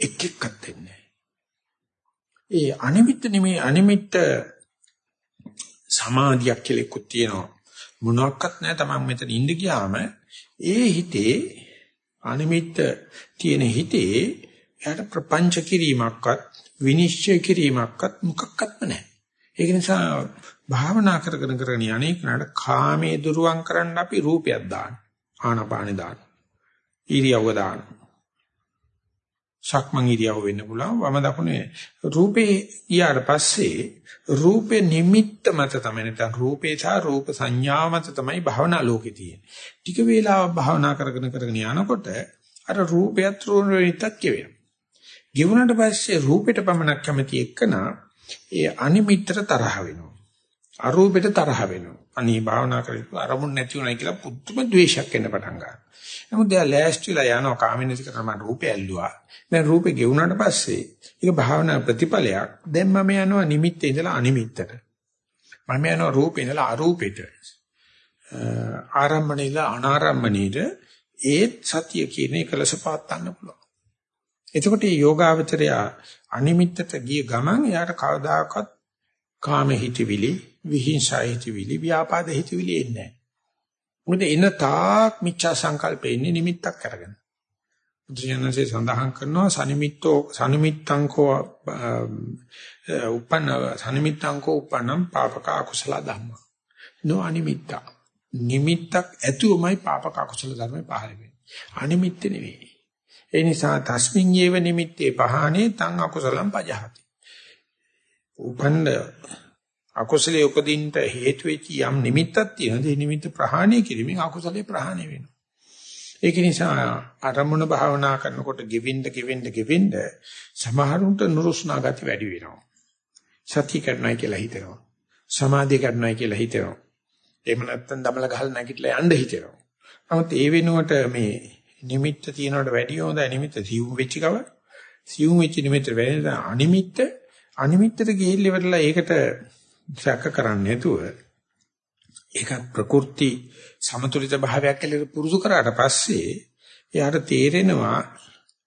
එක එකක් වෙන්නේ. ඒ අනිමිත්ත නෙමේ අනිමිත්ත සමාධියක් කියලා එකක් තියෙනවා. මොනවත් නැහැ තමන් මෙතන ඉඳ ගියාම ඒ හිතේ අනිමිත්ත තියෙන හිතේ එයාට ප්‍රපංච කිරීමක්වත් විනිශ්චය කිරීමක්වත් මොකක්වත්ම නැහැ. ඒක නිසා භාවනා කරගෙන කරගෙන යන්නේ කනට කාමයේ දුරුවන් කරන්න අපි රූපයක් දාන. ආනපානෙ දාන. ඉරියව්ව දාන. සක්මන් ඉරියව් වෙන්න පුළුවන් වම දකුණේ රූපේ ඊට පස්සේ රූපේ නිමිත්ත මත තමයි නැත්නම් රූපේ සහ රූප සංඥා මත තමයි භවනා ලෝකේ තියෙන්නේ. ටික වේලාවක් භවනා කරගෙන කරගෙන යනකොට අර රූපයත් රූපෙත් කියවෙනවා. ගිවුනට පස්සේ රූපෙට පමණක් කැමති එක්කන ඒ අනිමිත්තට තරහ වෙනවා. අරූපෙට තරහ වෙනවා. අනී භාවනා කරලා අරමුණ නැති උනායි කියලා පුදුම ද්වේෂයක් එන්න පටන් ගන්නවා. නමුත් දැන් ලෑස්තිලා යනවා කාමිනති කරන මම රූපය ඇල්ලුවා. දැන් රූපේ ගෙවුනට පස්සේ ඒක භාවනා ප්‍රතිඵලයක්. දැන් මම යනවා නිමිත්තේ ඉඳලා අනිමිත්තට. මම යනවා රූපේ ඉඳලා අරූපෙට. ආරම්මණය ඉඳලා අනාරම්මණයට ඒත් සතිය කියන එකලස පාත්තන්න පුළුවන්. එතකොට මේ යෝගාවචරය අනිමිත්තට ගිය ගමන් එයාට කවදාකවත් කාම හිතවිලි, විහිංසා හිතවිලි, ව්‍යාපාද හිතවිලි එන්නේ නැහැ. මොකද එන තාක් මිච්ඡා සංකල්පේ ඉන්නේ නිමිත්තක් අරගෙන. බුදුජානසේ සඳහන් කරනවා සනිමිත්තෝ සනිමිත්තංකෝ උපන්න සනිමිත්තංකෝ උපන්නම් පාපක අකුසල ධම්ම. නෝ අනිමිත්ත. නිමිත්තක් ඇතුවමයි පාපක අකුසල ධර්ම පහළ වෙන්නේ. අනිමිත්ත නෙවෙයි. ඒ නිසා තස්මින් යේව නිමිත්තේ පහානේ තං අකුසලම් පජහති. උපන්න අකුසලයේ උපදින්න හේතු වෙච්ච යම් නිමිත්තක් තියෙනවා. ඒ නිමිත්ත ප්‍රහාණය කිරීමෙන් අකුසලේ ප්‍රහාණය වෙනවා. ඒක නිසා අරමුණ භාවනා කරනකොට ගෙවින්න ගෙවින්න ගෙවින්න සමහරුන්ට නුරුස්නා ගති වැඩි වෙනවා. සති කරනයි කියලා හිතෙනවා. සමාධිය කරනයි කියලා හිතෙනවා. එහෙම නැත්නම් දමල ගහලා නැගිටලා යන්න හිතෙනවා. නමුත් ඒ වෙනුවට මේ නිමිත්ත තියනවට වැඩිය හොඳ නිමිත්ත සිවුම් වෙච්ච ගව. සිවුම් වෙච්ච නිමිත්ත වැඩි අනිමිත්ත අනිමිත්තට ගිහිල්ලා ඉවරලා ඒකට සැක කරන්නේ නැතුව ඒක ප්‍රකෘති සමතුලිත භාවයක් කියලා පුරුදු කරාට පස්සේ එයාට තේරෙනවා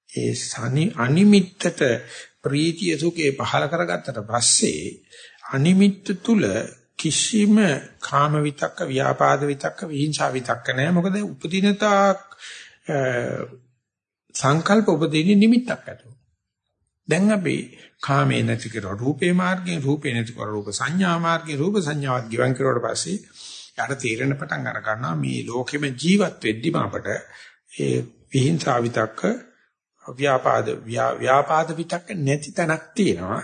ඒ සනි අනිමිත්තට ප්‍රීතිය සුඛේ පහල කරගත්තට පස්සේ අනිමිත්ත තුල කිසිම කාම විතක්ක ව්‍යාපාද විතක්ක විහිංසා විතක්ක නැහැ මොකද උපදිනතා සංකල්ප උපදින නිමිත්තක් ඇතුව. දැන් අපි කාමේ නැති කර රූපේ මාර්ගයෙන් රූපේ නැති කර රූප සංඥා මාර්ගයෙන් රූප සංඥාවත් ගිවන් කරුවාට පස්සේ යාට තීරණ පටන් අර ගන්නවා මේ ලෝකෙම ජීවත් වෙද්දිම අපට ඒ විහිංසා විතක්ක ව්‍යාපාද ව්‍යාපාද විතක්ක නැති තැනක් තියෙනවා.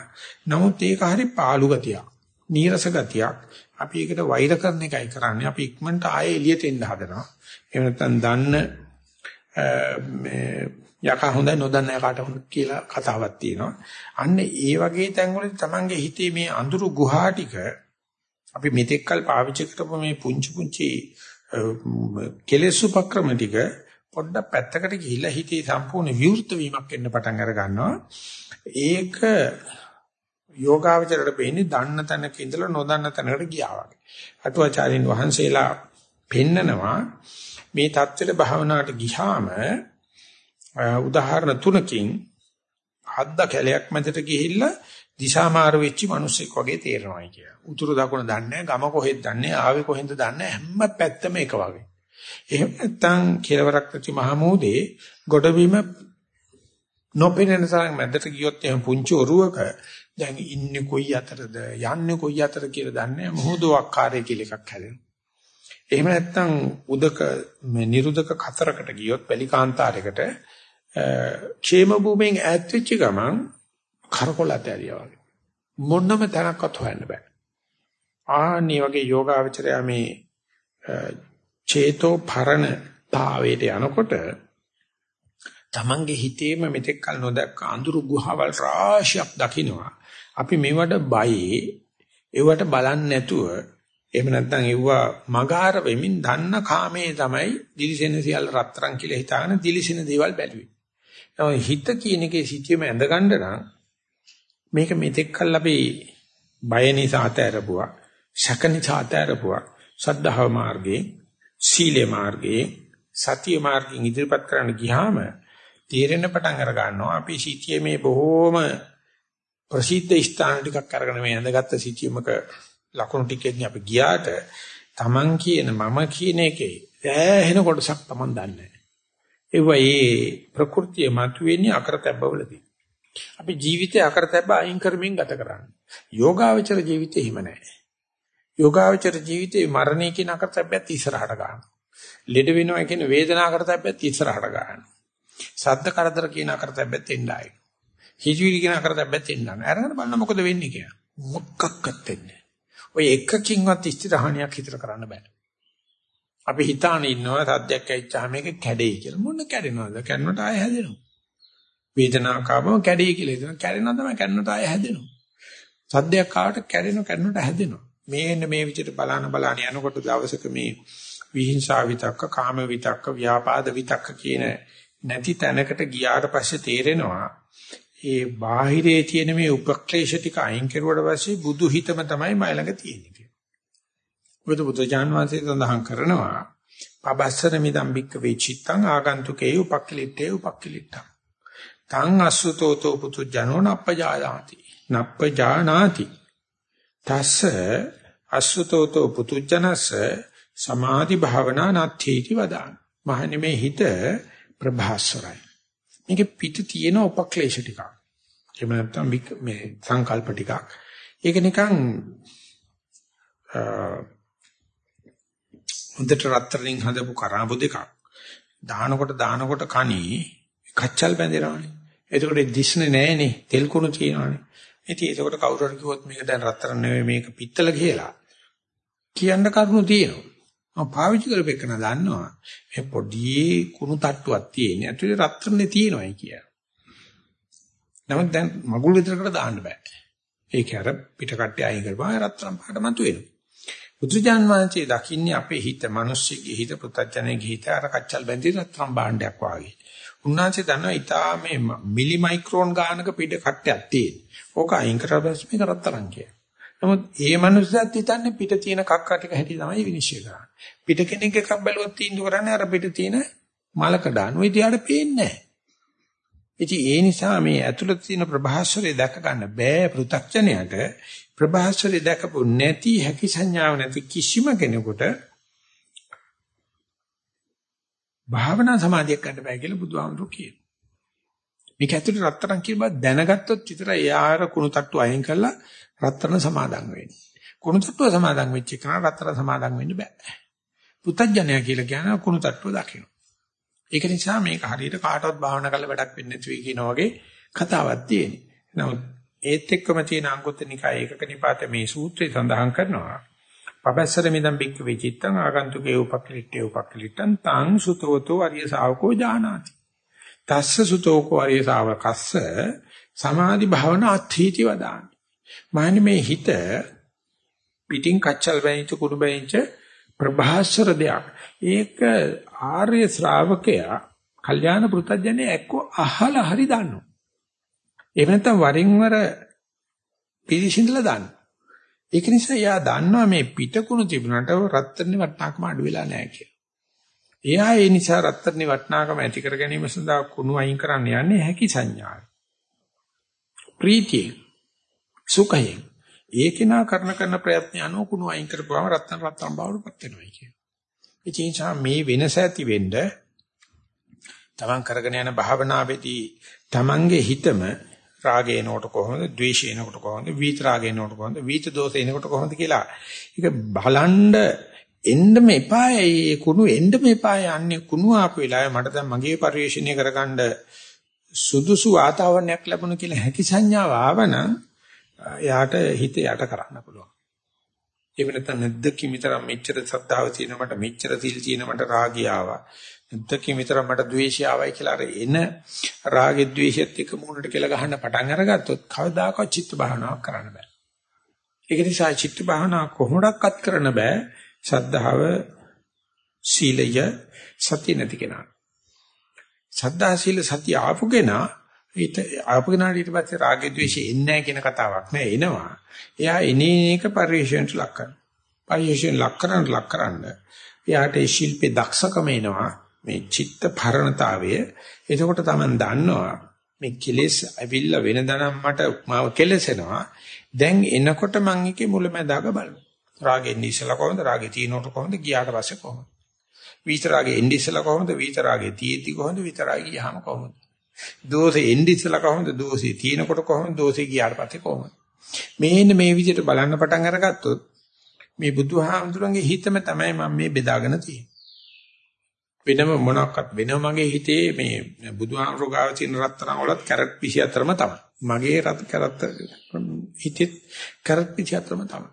නමුත් ඒක හරි පාළු ගතියක්. නීරස ගතියක්. අපි ඒකට වෛර කරන එකයි කරන්නේ. අපි ඉක්මනට ආයේ එළියට එන්න හදනවා. එහෙම නැත්නම් දන්න මේ යකා හොඳයි නොදන්න යකාට හොඳ කියලා කතාවක් තියෙනවා. අන්න ඒ වගේ තැන්වලදී Tamange හිතේ මේ අඳුරු ගුහා ටික අපි මෙතෙක්කල් පාවිච්චි කරපු මේ පුංචි පුංචි කෙලෙස් උපක්‍රම ටික පොඩ්ඩක් පැත්තකට ගිහිල්ලා හිතේ සම්පූර්ණ විවෘත වීමක් එන්න පටන් අර ගන්නවා. ඒක යෝගාවචරයට වෙන්නේ දන්න තැනක ඉඳලා නොදන්න තැනකට ගියා වගේ. අටුවාචාරින් වහන්සේලා පෙන්නනවා මේ தත්වෙට භාවනාවට ගිහාම උදාහරණ තුනකින් හද්ද කැලයක් මැදට ගිහිල්ලා දිශා මාරු වෙච්ච මිනිස්සෙක් වගේ තේරෙනවායි කියලා. උතුරු දකුණ දන්නේ ගම කොහෙද දන්නේ ආවේ කොහෙන්ද දන්නේ හැම පැත්තම එක වගේ. එහෙම නැත්නම් කෙලවරක් නැති මහමෝදේ ගොඩබිම නොපෙනෙන තරම් මැදට ගියොත් එහෙම පුංචි ඔරුවක දැන් ඉන්නේ කොයි අතරද යන්නේ කොයි අතර කියලා දන්නේ මොහොතෝ ආකාරය කියලා එකක් හැදෙනවා. එහෙම නැත්නම් උදක මේ නිරුදක කතරකට ගියොත් වැලිකාන්තාරයකට ക്ഷേම භූමියෙන් ඈත් වෙච්ච ගමන් කරකොල ඇතරියා වගේ. මොනම තැනක්වත් හොයන්න බෑ. ආන්නේ වගේ යෝගාවචරය මේ චේතෝ පරණ භාවයට යනකොට තමන්ගේ හිතේම මෙතෙක් කල නොදැක්ක අඳුරු ගුහාවල් රාශියක් දකින්නවා. අපි මේවට බයේ ඒවට බලන්නේ නැතුව එහෙම නැත්නම් ඒවා මගාර වෙමින් දන්න කාමයේ තමයි දිලිසෙන සියල්ල රත්තරන් කියලා හිතාගෙන දිලිසෙන දේවල් බැලුවේ. නමුත් හිත කියන එකේ සිටියම ඇඳගන්න නම් මේක මෙතෙක් කල් අපි බය නිසා අතහැරපුවා, ශක නිසා අතහැරපුවා, සද්ධාව මාර්ගේ සීලේ මාර්ගයේ සතිය මාර්ගයෙන් ඉදිරිපත් කරන්න ගියාම තීරණ පටන් අර ගන්නවා අපි සිටියේ මේ බොහෝම ප්‍රසිද්ධ ස්ථාන ටිකක් අරගෙන මේ ඇඳගත්ත සිටියමක ලකුණු ටිකෙන් අපි ගියාට Taman කියන මම කියන එකේ ඈහෙන කොටසක් Taman දන්නේ නැහැ. ඒ වගේ ප්‍රകൃතිය මතුවෙන්නේ අකරතැබ්බවලදී. අපි ජීවිතේ අකරතැබ්බ අයින් කරමින් ගත කරන්නේ. යෝගාවචර ජීවිතේ හිම නැහැ. යෝගාවචර ජීවිතේ මරණය කියන අකරතැබ්බත් ඉස්සරහට ගන්නවා. ලෙඩ වෙනවා කියන වේදනා අකරතැබ්බත් ඉස්සරහට ගන්නවා. සද්ද කරදර කියන අකරතැබ්බත් එන්නයි. හිජවිලි කියන අකරතැබ්බත් එන්නයි. අරගෙන බලන්න මොකද වෙන්නේ කියලා. මොකක්වත් වෙන්නේ ඔය එකකින්වත් ස්ථිරහණියක් හිතර කරන්න බෑ. අපි හිතාන ඉන්නවා සද්දයක් ඇවිච්චාම මේක කැඩෙයි කියලා. මොන කැඩෙනවද? කැඩනට ආය හැදෙනවා. වේදනාවක් ආවම කැඩෙයි කියලා හිතනවා. කැඩෙනවා තමයි කැඩනට ආය හැදෙනවා. සද්දයක් ආවට කැඩෙනවා කැඩනට හැදෙනවා. මේන්න මේ විදිහට බලන බලන යනකොට දවසක මේ විහිංසාව විතක්ක, කාම විතක්ක, ව්‍යාපාද විතක්ක කියන නැති තැනකට ගියාට පස්සේ තේරෙනවා ඒ බාහිරේ තියෙන මේ උපක්ලේශ ටික අයින් කරුවට පස්සේ බුදු හිතම තමයි මයි ළඟ තියෙන්නේ කියලා. බුදු බුදු ජාන වාසේ සඳහන් කරනවා පබස්සර මිදම් බික්ක වේචිත්තං ආගන්තුකේ උපක්ලිටේ උපක්ලිට්ඨං. තං අසුතෝතෝ පුතු ජනෝ නප්පජානාති. නප්පජානාති. තස්ස අසුතෝතෝ පුතුජනස සමාධි භාවනා නත්ථීති වදාන. මහන්නේ මේ හිත ප්‍රභාස්වරයි. මේක පිට තියෙන උපක්ලේශ ටිකක්. එහෙම නැත්නම් මේ සංකල්ප ටිකක්. ඒක නිකන් හොඳට රත්තරන්ින් හදපු කරාබු දෙකක්. දානකොට දානකොට කණී කච්චල් බැඳෙනවානේ. එතකොට දිස්නේ නැහනේ තෙල් කුණු තියෙනවානේ. ඉතින් ඒකට කවුරු හරි කිව්වොත් මේක දැන් රත්තරන් නෙවෙයි මේක පිත්තල කියලා කියන්න කරුණු තියෙනවා. මම පාවිච්චි කරපෙන්න දන්නවා. මේ පොඩි කුණු තට්ටුවක් තියෙන. ඇතුලේ රත්තරනේ තියෙනවායි කියලා. නමුත් දැන් මගුල් විතරකට දාන්න බෑ. ඒක අර පිට කට්ටිය අයින් කරපුවා රත්තරන් පාට මතුවෙනවා. බුදුජාන් වහන්සේ දකින්නේ අපේ හිත, මිනිස්සුගේ හිත, පුතඥයේ හිත අර කච්චල් බැඳි රත්නම් භාණ්ඩයක් වාගේ. උන්වහන්සේ දන්නවා ඊටා මේ මිලි මයික්‍රෝන් ගානක පිට කට්ටයක් තියෙන. ඕක අයින් කරලා බස් මේක රත්තරන් කිය. නමුත් ඒ මනුස්සයත් හිතන්නේ පිට තියෙන කක්ක ටික හැටි තමයි විනිශ්චය කරන්නේ. පිට කෙනෙක් එකක් බැලුවොත් තීන්දුව කරන්නේ අර පිට තියෙන මලක දාන. ඔය දිහාට පේන්නේ නැහැ. ඉතින් ඒ නිසා මේ ඇතුළත තියෙන ප්‍රභාස්වරය දැක ගන්න බෑ පෘථග්ජනයට ප්‍රභාස්වරය දැකපු නැති හැකි සංඥාව නැති කිසිම කෙනෙකුට භාවනා සමාධියක් ගන්න බෑ කියලා බුදුහාමුදුරුවෝ කියනවා. මේක ඇතුළේ රත්තරන් කියලා දැනගත්තොත් විතරයි යාර කුණු තට්ටු අයින් කරලා රත්තරන් සමාදන් වෙන්නේ. කුණු තට්ටුව සමාදන් වෙච්ච එක රත්තරන් සමාදන් වෙන්න බෑ. පුතඥය කියලා කියන කුණු තට්ටුව දකින්න. ඒක නිසා මේක හරියට කාටවත් භාවනා කරලා වැඩක් වෙන්නේ නැති වෙයි කියන වගේ කතාවක් තියෙනවා. නමුත් ඒත් එක්කම තියෙන අංගුත්තර නිකාය ඒකක නිපාත මේ සූත්‍රය සඳහන් කරනවා. පබස්සර මිදම් බික්ක වෙචිත්තං ආගන්තුකේ උපක්ලිට්ඨේ උපක්ලිට්ඨං තං සුතෝතෝ අරිය ශාවකෝ ජානාති. තස්ස සුතෝකෝ අරිය ශාවකස්ස සමාධි භාවනා අත්ථීති වදාමි. මාන්නේ මේ හිත පිටින් කච්චල් බැඳිච්ච කුණු බැඳිච්ච ප්‍රභාස්වර දෙයක්. ඒක ආර්ය ශ්‍රාවකයා කල්යාණ පෘතජනේ එක්ක අහලා හරි දන්නවා. එහෙම නැත්නම් වරින් වර පිළිසිඳලා දාන්න. ඒක නිසා එයා දන්නවා මේ පිටකුණු තිබුණාට රත්තරනේ වටනාකම අඩු වෙලා නැහැ කියලා. එයා ඒ නිසා රත්තරනේ වටනාකම ඇති කර ගැනීම සඳහා කුණු අයින් කරන්න යන්නේ හැකි සංඥාව. ප්‍රීතිය සුඛයෙන් ඒකේනා කරන කරන ප්‍රයත්න අනුව කුණු අයින් කරපුවම රත්තරන් රත්තරන් බවටපත් වෙනවා කියන. ඒ නිසා මේ වෙනස ඇති වෙන්න තමන් කරගෙන යන භාවනාවේදී තමන්ගේ හිතම රාගය එනකොට කොහොමද ද්වේෂය එනකොට කොහොමද වීත රාගය එනකොට කොහොමද වීත දෝෂ එනකොට කොහොමද කියලා ඒක බලන්න එන්නම එපායි ඒ කුණු එන්නම එපායි යන්නේ කුණු ආපු වෙලාවේ මට දැන් මගේ පරිශ්‍රණය කරගන්න සුදුසු වාතාවරණයක් ලැබුණ කියලා හැකි සංඥාව ආවනම් එයාට හිත යට කරන්න පුළුවන්. ඒක නැත්නම් නැද්දකින් විතර මෙච්චර සද්ධාව තියෙන මට මෙච්චර තිල් තියෙන මට රාගය ආවා. නැද්දකින් විතර මට ද්වේෂය ආවයි කියලා අර එන රාගෙ ද්වේෂෙත් එක මූණට කියලා ගහන්න පටන් අරගත්තොත් කවදාකවත් චිත්ත භාවනාවක් කරන්න බෑ. ඒක නිසා චිත්ත භාවනාව කොහොමඩක්වත් කරන්න බෑ. ශ්‍රද්ධාව සීලය සතිය නැති කෙනා. ශ්‍රද්ධා සීල සතිය ආපු කෙනා ඊට ආපු කෙනාට ඊට පස්සේ රාගය ද්වේෂය එන්නේ නැහැ කියන කතාවක් නෑ. එනවා. එයා එනේක පරිශ්‍රයට ලක් කරනවා. පරිශ්‍රයෙන් ලක් කරන් ලක් කරන්න. එයාට ඒ ශිල්පේ දක්ෂකම එනවා. මේ චිත්ත පරණතාවය. එතකොට තමයි දන්නවා මේ කෙලෙස් ඇවිල්ලා වෙනදනම් මට මාව කෙලසෙනවා. දැන් එනකොට මං එකේ මුලැමැදාක බලනවා රාගෙන් ඉස්සලා කොහොමද? රාගේ තියෙනකොට කොහොමද? ගියාට පස්සේ කොහොමද? විතරාගේ එන්නේ ඉස්සලා කොහොමද? විතරාගේ තියෙද්දි කොහොමද? විතරාගේ ගියාම කොහොමද? දෝෂේ එන්නේ ඉස්සලා කොහොමද දෝෂේ තියෙනකොට කොහොමද දෝෂේ ගියාට පස්සේ කොහොමද මේන්න මේ විදිහට බලන්න පටන් අරගත්තොත් මේ බුදුහාමුදුරන්ගේ හිතම තමයි මම මේ බෙදාගෙන තියෙන්නේ වෙනම මොනක්වත් වෙනම මගේ හිතේ මේ බුදුහාමුදුරුවෝ ගාව තියෙන රත්තරන් වලත් කැරට් 24ම තමයි. මගේ රත් කැරට් හිතේ කැරට් 24ම තමයි.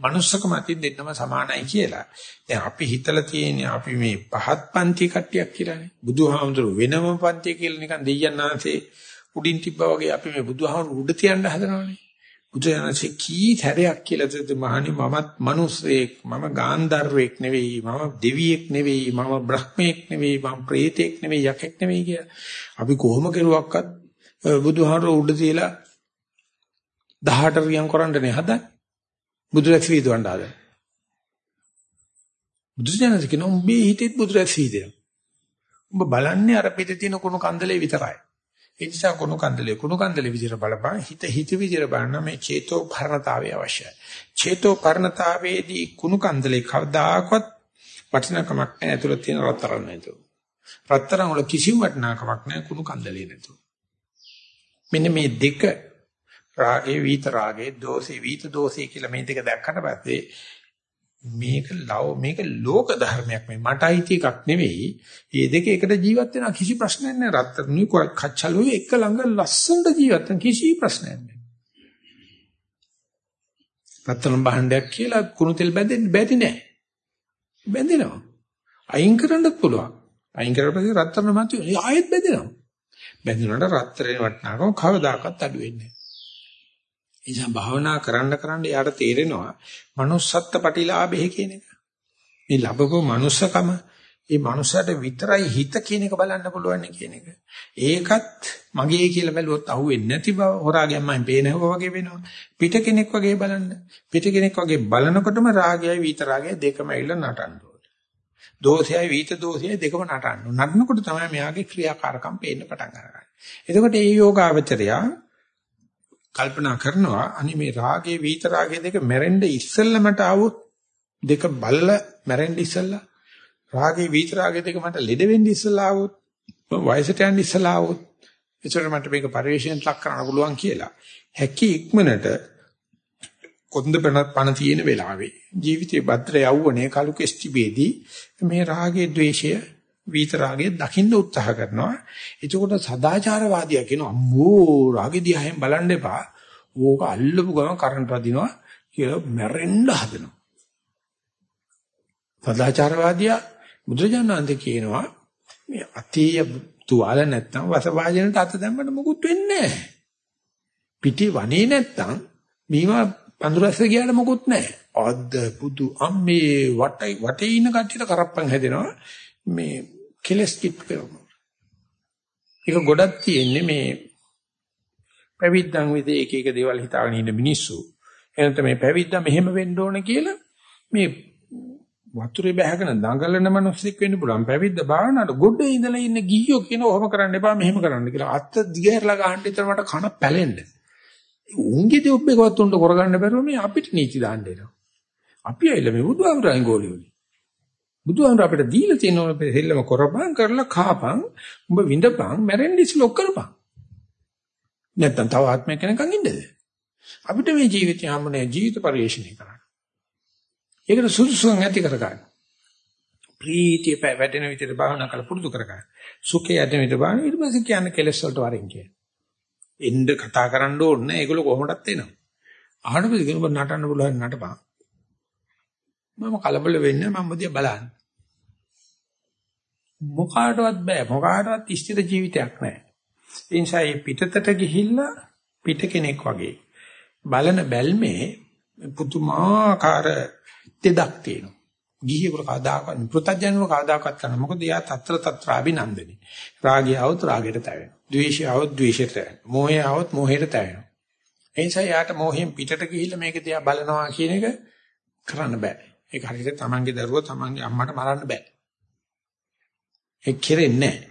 Manussකම අතින් දෙන්නම සමානයි කියලා. දැන් අපි හිතලා තියෙන්නේ අපි මේ පහත් පන්ති කට්ටියක් කියලානේ. බුදුහාමුදුරුවෝ වෙනම පන්ති කියලා නිකන් දෙයයන් ආන්සේ උඩින් තිබ්බා වගේ අපි මේ බුදුහාමුදුරුවෝ උඩ තියන්න හදනවානේ. බුදුරජාණන්සේ කී හැරයක් කියලා දෙද මහණි මමත් මිනිස්සෙක් මම ගාන්ධර්වෙක් නෙවෙයි මම දෙවියෙක් නෙවෙයි මම බ්‍රහ්මෙක් නෙවෙයි මම ප්‍රේතෙක් නෙවෙයි යකෙක් නෙවෙයි කියලා. අපි කොහොම කෙරුවක්වත් බුදුහාමර උඩ තියලා 18 රියම් කරන්නනේ හදන්නේ. බුදුරැස් වීදුවන්න හදන්නේ. බුදුරජාණන්සේ කියන උඹේ හිතෙත් බුදුරැස් වීදෙනවා. උඹ බලන්නේ අර පිටේ තියෙන කුණු කන්දලේ විතරයි. ඒ නිසා කුණු කන්දලේ කුණු කන්දලේ විදිහට බලපන් හිත හිත විදිහට බලන මේ චේතෝ පරණතාවය අවශ්‍යයි. චේතෝ පරණතාවයේදී කුණු කන්දලේ කවදාකවත් වටිනකමක් නැහැ ඇතුළත තියෙන රත්තරන් නේද. රත්තරන් වල කිසිම වටිනාකමක් නැහැ කුණු කන්දලේ නේද. මෙන්න මේ දෙක රාගේ වීත රාගේ දෝෂේ වීත දෝෂේ කියලා මේ දෙක දැක්කට පස්සේ මේක ලව මේක ලෝක ධර්මයක් මේ මට අයිති එකක් නෙවෙයි. මේ දෙක එකට ජීවත් වෙනවා කිසි ප්‍රශ්නයක් නැහැ. රත්තරණි කච්චලුයි එක ළඟ ලස්සනට ජීවත් වෙන කිසි ප්‍රශ්නයක් නැහැ. රත්තරන් භාණ්ඩයක් කියලා කුණු තෙල් බැඳෙන්න බැරි නෑ. බැඳෙනවා. අයින් කරන්නත් පුළුවන්. අයින් කරලා පස්සේ රත්තරන් මත ආයෙත් බැඳෙනවා. බැඳුනට රත්තරේ වටනාකම කවදාකවත් අඩු වෙන්නේ නෑ. එනිසා භාවනා කරන්න කරන්න යාට තේරෙනවා manussත්ත්ව ප්‍රතිලාභය කියන එක. මේ ලැබපු manussකම ඒ මනුස්සයට විතරයි හිත කියන එක බලන්න පුළුවන් කියන එක. ඒකත් මගේ කියලා බැලුවොත් අහුවෙන්නේ නැති බව හොරාගෙන් මම පේනව වගේ වෙනවා. පිට කෙනෙක් වගේ බලන්න. පිට කෙනෙක් වගේ බලනකොටම රාගයයි විතරාගයයි දෙකම ඇවිල්ලා නටන්න ඕනේ. දෝෂයයි විත දෝෂයයි දෙකම නටන්න. නටනකොට තමයි මෙයාගේ ක්‍රියාකාරකම් පේන්න පටන් ගන්නේ. එතකොට මේ යෝගාවචරයා කල්පනා කරනවා අනි මේ රාගේ වීත රාගේ දෙක මැරෙන්න ඉස්සෙල්ලමට આવොත් දෙක බලලා මැරෙන්න ඉස්සෙල්ලා රාගේ වීත රාගේ දෙක මට ලෙඩ වෙන්න ඉස්සෙල්ලා આવොත් වයසට යන්න ඉස්සෙල්ලා આવොත් එතකොට මට මේක පරිවේශයෙන් ලක් කරන්න පුළුවන් කියලා. හැකි ඉක්මනට කොන්ද පණ තියෙන වෙලාවේ ජීවිතේ භද්‍ර යවුවනේ කලු කෙස්ටිබේදී මේ රාගේ ද්වේෂය විතරාගේ දකින්න උත්සාහ කරනවා. එතකොට සදාචාරවාදියා කියනවා අම්මෝ රාගේ දිහායෙන් බලන්න එපා. ඕක අල්ලපු ගමන් කරන්ට් වදිනවා කියලා මැරෙන්න හදනවා. සදාචාරවාදියා බුදුරජාණන් වහන්සේ කියනවා මේ අතීය තුවාල නැත්තම් වසභාජනට අත දැම්මම මොකුත් වෙන්නේ නැහැ. පිටි වනේ නැත්තම් මීමා පඳුරස්ස ගියාට මොකුත් නැහැ. අද්ද පුදු අම්මේ වටේ වටේ ඉන්න කට්ටියට කරප්පන් හැදෙනවා. මේ කෙලස් කිප් කරනවා. ඒක ගොඩක් තියෙන්නේ මේ පැවිද්දන් විදිහේ එක එක දේවල් හිතාගෙන ඉන්න මිනිස්සු. එනත මේ පැවිද්දා මෙහෙම වෙන්න ඕන කියලා මේ වතුරේ බැහැගෙන දඟලන මිනිස්සෙක් වෙන්න පුළුවන්. පැවිද්ද භාවනාවට ගොඩේ ඉඳලා ඉන්න ගිහියෝ කියන ඔහොම කරන්න එපා මෙහෙම කරන්න කියලා. අත්ත දිගහැරලා ගන්න විතර මට කන පැලෙන්න. උන්ගේ දෙොබ්බේකවත් උන්ට කරගන්න බැරුව මේ අපිට නීති දාන්න එනවා. අපි ඇවිල්ලා මේ බුදුහාමුදුරන් ගෝලියෝනේ. බුදුහාමුදුර අපිට දීලා තියෙන ඕන දෙල්ලම කරපන් කරලා කාපන් උඹ විඳපන් මැරෙන්න ඉස්සෙල්ලා කරපන්. නැත්තම් තව ආත්මයක් කෙනකන් ඉන්නද? අපිට මේ ජීවිතය හම්බුනේ ජීවිත පරිශ්‍රණය කරන්න. ඒකට සුදුසුකම් ඇති කර ගන්න. ප්‍රීතිය වැඩෙන විදිහට භාවනා කරලා පුරුදු කර ගන්න. සුඛය ඇති විදිහට භාවනා ඊට පස්සේ කියන්නේ කෙලස් වලට වරින් කිය. එන්න කතා කරන්න ඕනේ ඒගොල්ලෝ කොහොමදත් එනවා. අහන්න පස්සේ කෙනෙක් නටන්න පුළුවන් නටපන්. මම කලබල වෙන්නේ මම මොදිය බලන්න. මොකාටවත් බෑ මොකාටවත් ස්ථිර ජීවිතයක් නැහැ. ඒ නිසා මේ පිටතට ගිහිල්ලා පිට කෙනෙක් වගේ බලන බැල්මේ පුදුමාකාර තෙදක් තියෙනවා. ගිහියෙකුට කවදාකවත් පෘථජනව කවදාකවත් කරන මොකද එයා తත්‍ර తත්‍ර අභිනන්දනේ. රාගය આવොත් රාගයට තැවෙනවා. ද්වේෂය આવොත් ද්වේෂයට තැවෙනවා. මෝහය આવොත් මෝහයට තැවෙනවා. ඒ නිසා එයාට මෝහයෙන් පිටට ගිහිල්ලා මේක දිහා බලනවා කියන එක කරන්න බෑ. ඒක හරියට තමන්ගේ දරුවා තමන්ගේ අම්මට මරන්න බෑ. ඒක කෙරෙන්නේ නැහැ.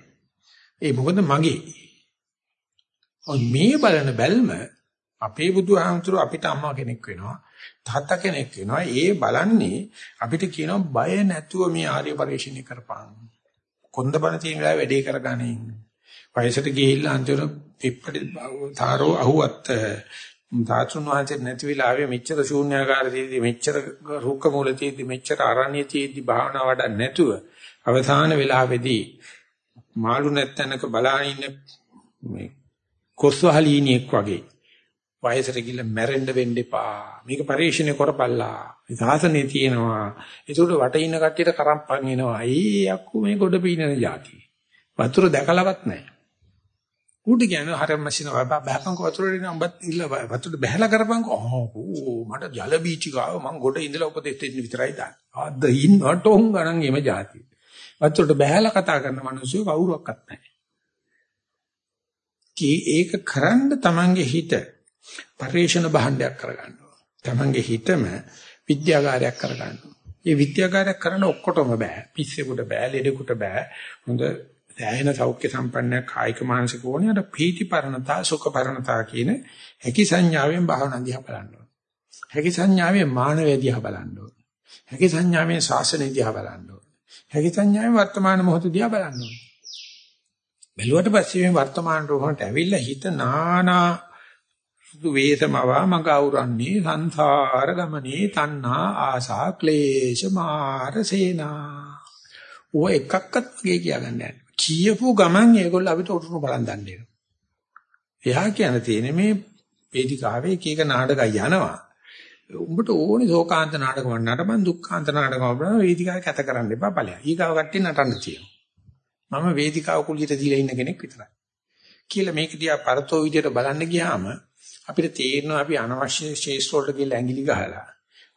ඒ මොකද මගේ. ඔය මේ බලන බැල්ම අපේ බුදුහාමුදුරුව අපිට අම්මා කෙනෙක් වෙනවා. තාත්තා කෙනෙක් වෙනවා. ඒ බලන්නේ අපිට කියනවා බය නැතුව මේ ආර්ය පරිශ්‍රණය කරපන්. කොන්ද බන තියෙන වෙලාව වැඩේ කරගනින්. වයසට ගිහිල්ලා අන්තිම පිප්පටි තාරෝ අහුවත් තාතුන් වහන්සේ නැති වෙලාවේ මෙච්චර ශූන්‍යාකාරයේදී මෙච්චර රුක්ක මූලයේදී මෙච්චර අරණ්‍යයේදී භාවනා වඩන්නේ නැතුව අවසාන වෙලාවේදී මාළු නැත්තනක බලාගෙන ඉන්න මේ කොස්වහලීනියෙක් වගේ වයසට ගිහිල්ලා මැරෙන්න වෙන්න එපා. මේක පරිශ්‍රණය කරපල්ලා. මේ සාසනේ තියෙනවා. ඒකට වට ඉන්න කට්ටියට කරම්පන් එනවා. අයියේ අක්කු මේ ගොඩ පීනන જાති. වතුර දැකලවත් නැහැ. ඌට කියන්නේ හරියම මැෂින බහපන්ක වතුර දෙන උඹත් ඉල්ල වතුර බහැලා කරපන්ක ඕ මට ජල බීචිකාව මං ගොඩ ඉඳලා උපදෙස් දෙන්න විතරයි දාන්නේ. ආද ඉන්නට උන් ගණන් එම જાති. වතුරට බහැලා කතා කරන මිනිස්සු කවුරුවක්වත් නැහැ. කී ඒක කරන්න Tamange හිත පරිේශන භාණ්ඩයක් කරගන්න ඕන. තමන්ගේ හිතම විද්‍යාගාරයක් කරගන්න ඕන. මේ විද්‍යාගාරයක් කරන්න ඔක්කොටම බෑ. පිස්සෙකුට බෑ, ලෙඩෙකුට බෑ. හොඳ සෑහෙන සෞඛ්‍ය සම්පන්න කායික මානසික ඕනියට පීතිපරණතා, සුඛපරණතා කියන හැකි සංඥාවෙන් භාවනා දිහා බලන්න ඕන. හැකි සංඥාවෙන් මානවය දිහා බලන්න ඕන. හැකි සංඥාවෙන් ශාසනය දිහා බලන්න ඕන. හැකි සංඥාවෙන් වර්තමාන මොහොත දිහා බලන්න ඕන. බැලුවට පස්සේ මේ වර්තමාන රෝහණට ඇවිල්ලා හිත නානා සුදු වේසමවා මඟ අවරන්නේ සංසාර ගමනේ තණ්හා ආසා ක්ලේශ මාර සේනා. ඔය එකක්වත් වගේ කියාගන්න යන්නේ. කියපු ගමන් ඒගොල්ලෝ අපිට උරුම බලන් දන්නේ. එයා කියන තියෙන්නේ මේ වේදිකාවේ එක එක නාටක යනවා. උඹට ඕනේ ශෝකාන්ත නාටක වන්නට මම දුක්ඛාන්ත නාටක වුණා වේදිකාවේ කැත කරන්න එපා ඵලයක්. ඊගාව කට්ටිය නටන්න තියෙනවා. මම වේදිකාව කුලියට දීලා ඉන්න කෙනෙක් විතරයි. කියලා මේක දිහා පරතෝ විදියට බලන්න ගියාම අපිට තේරෙනවා අපි අනවශ්‍ය ශේෂ්ඨ වලට ගිහලා ඇඟිලි ගහලා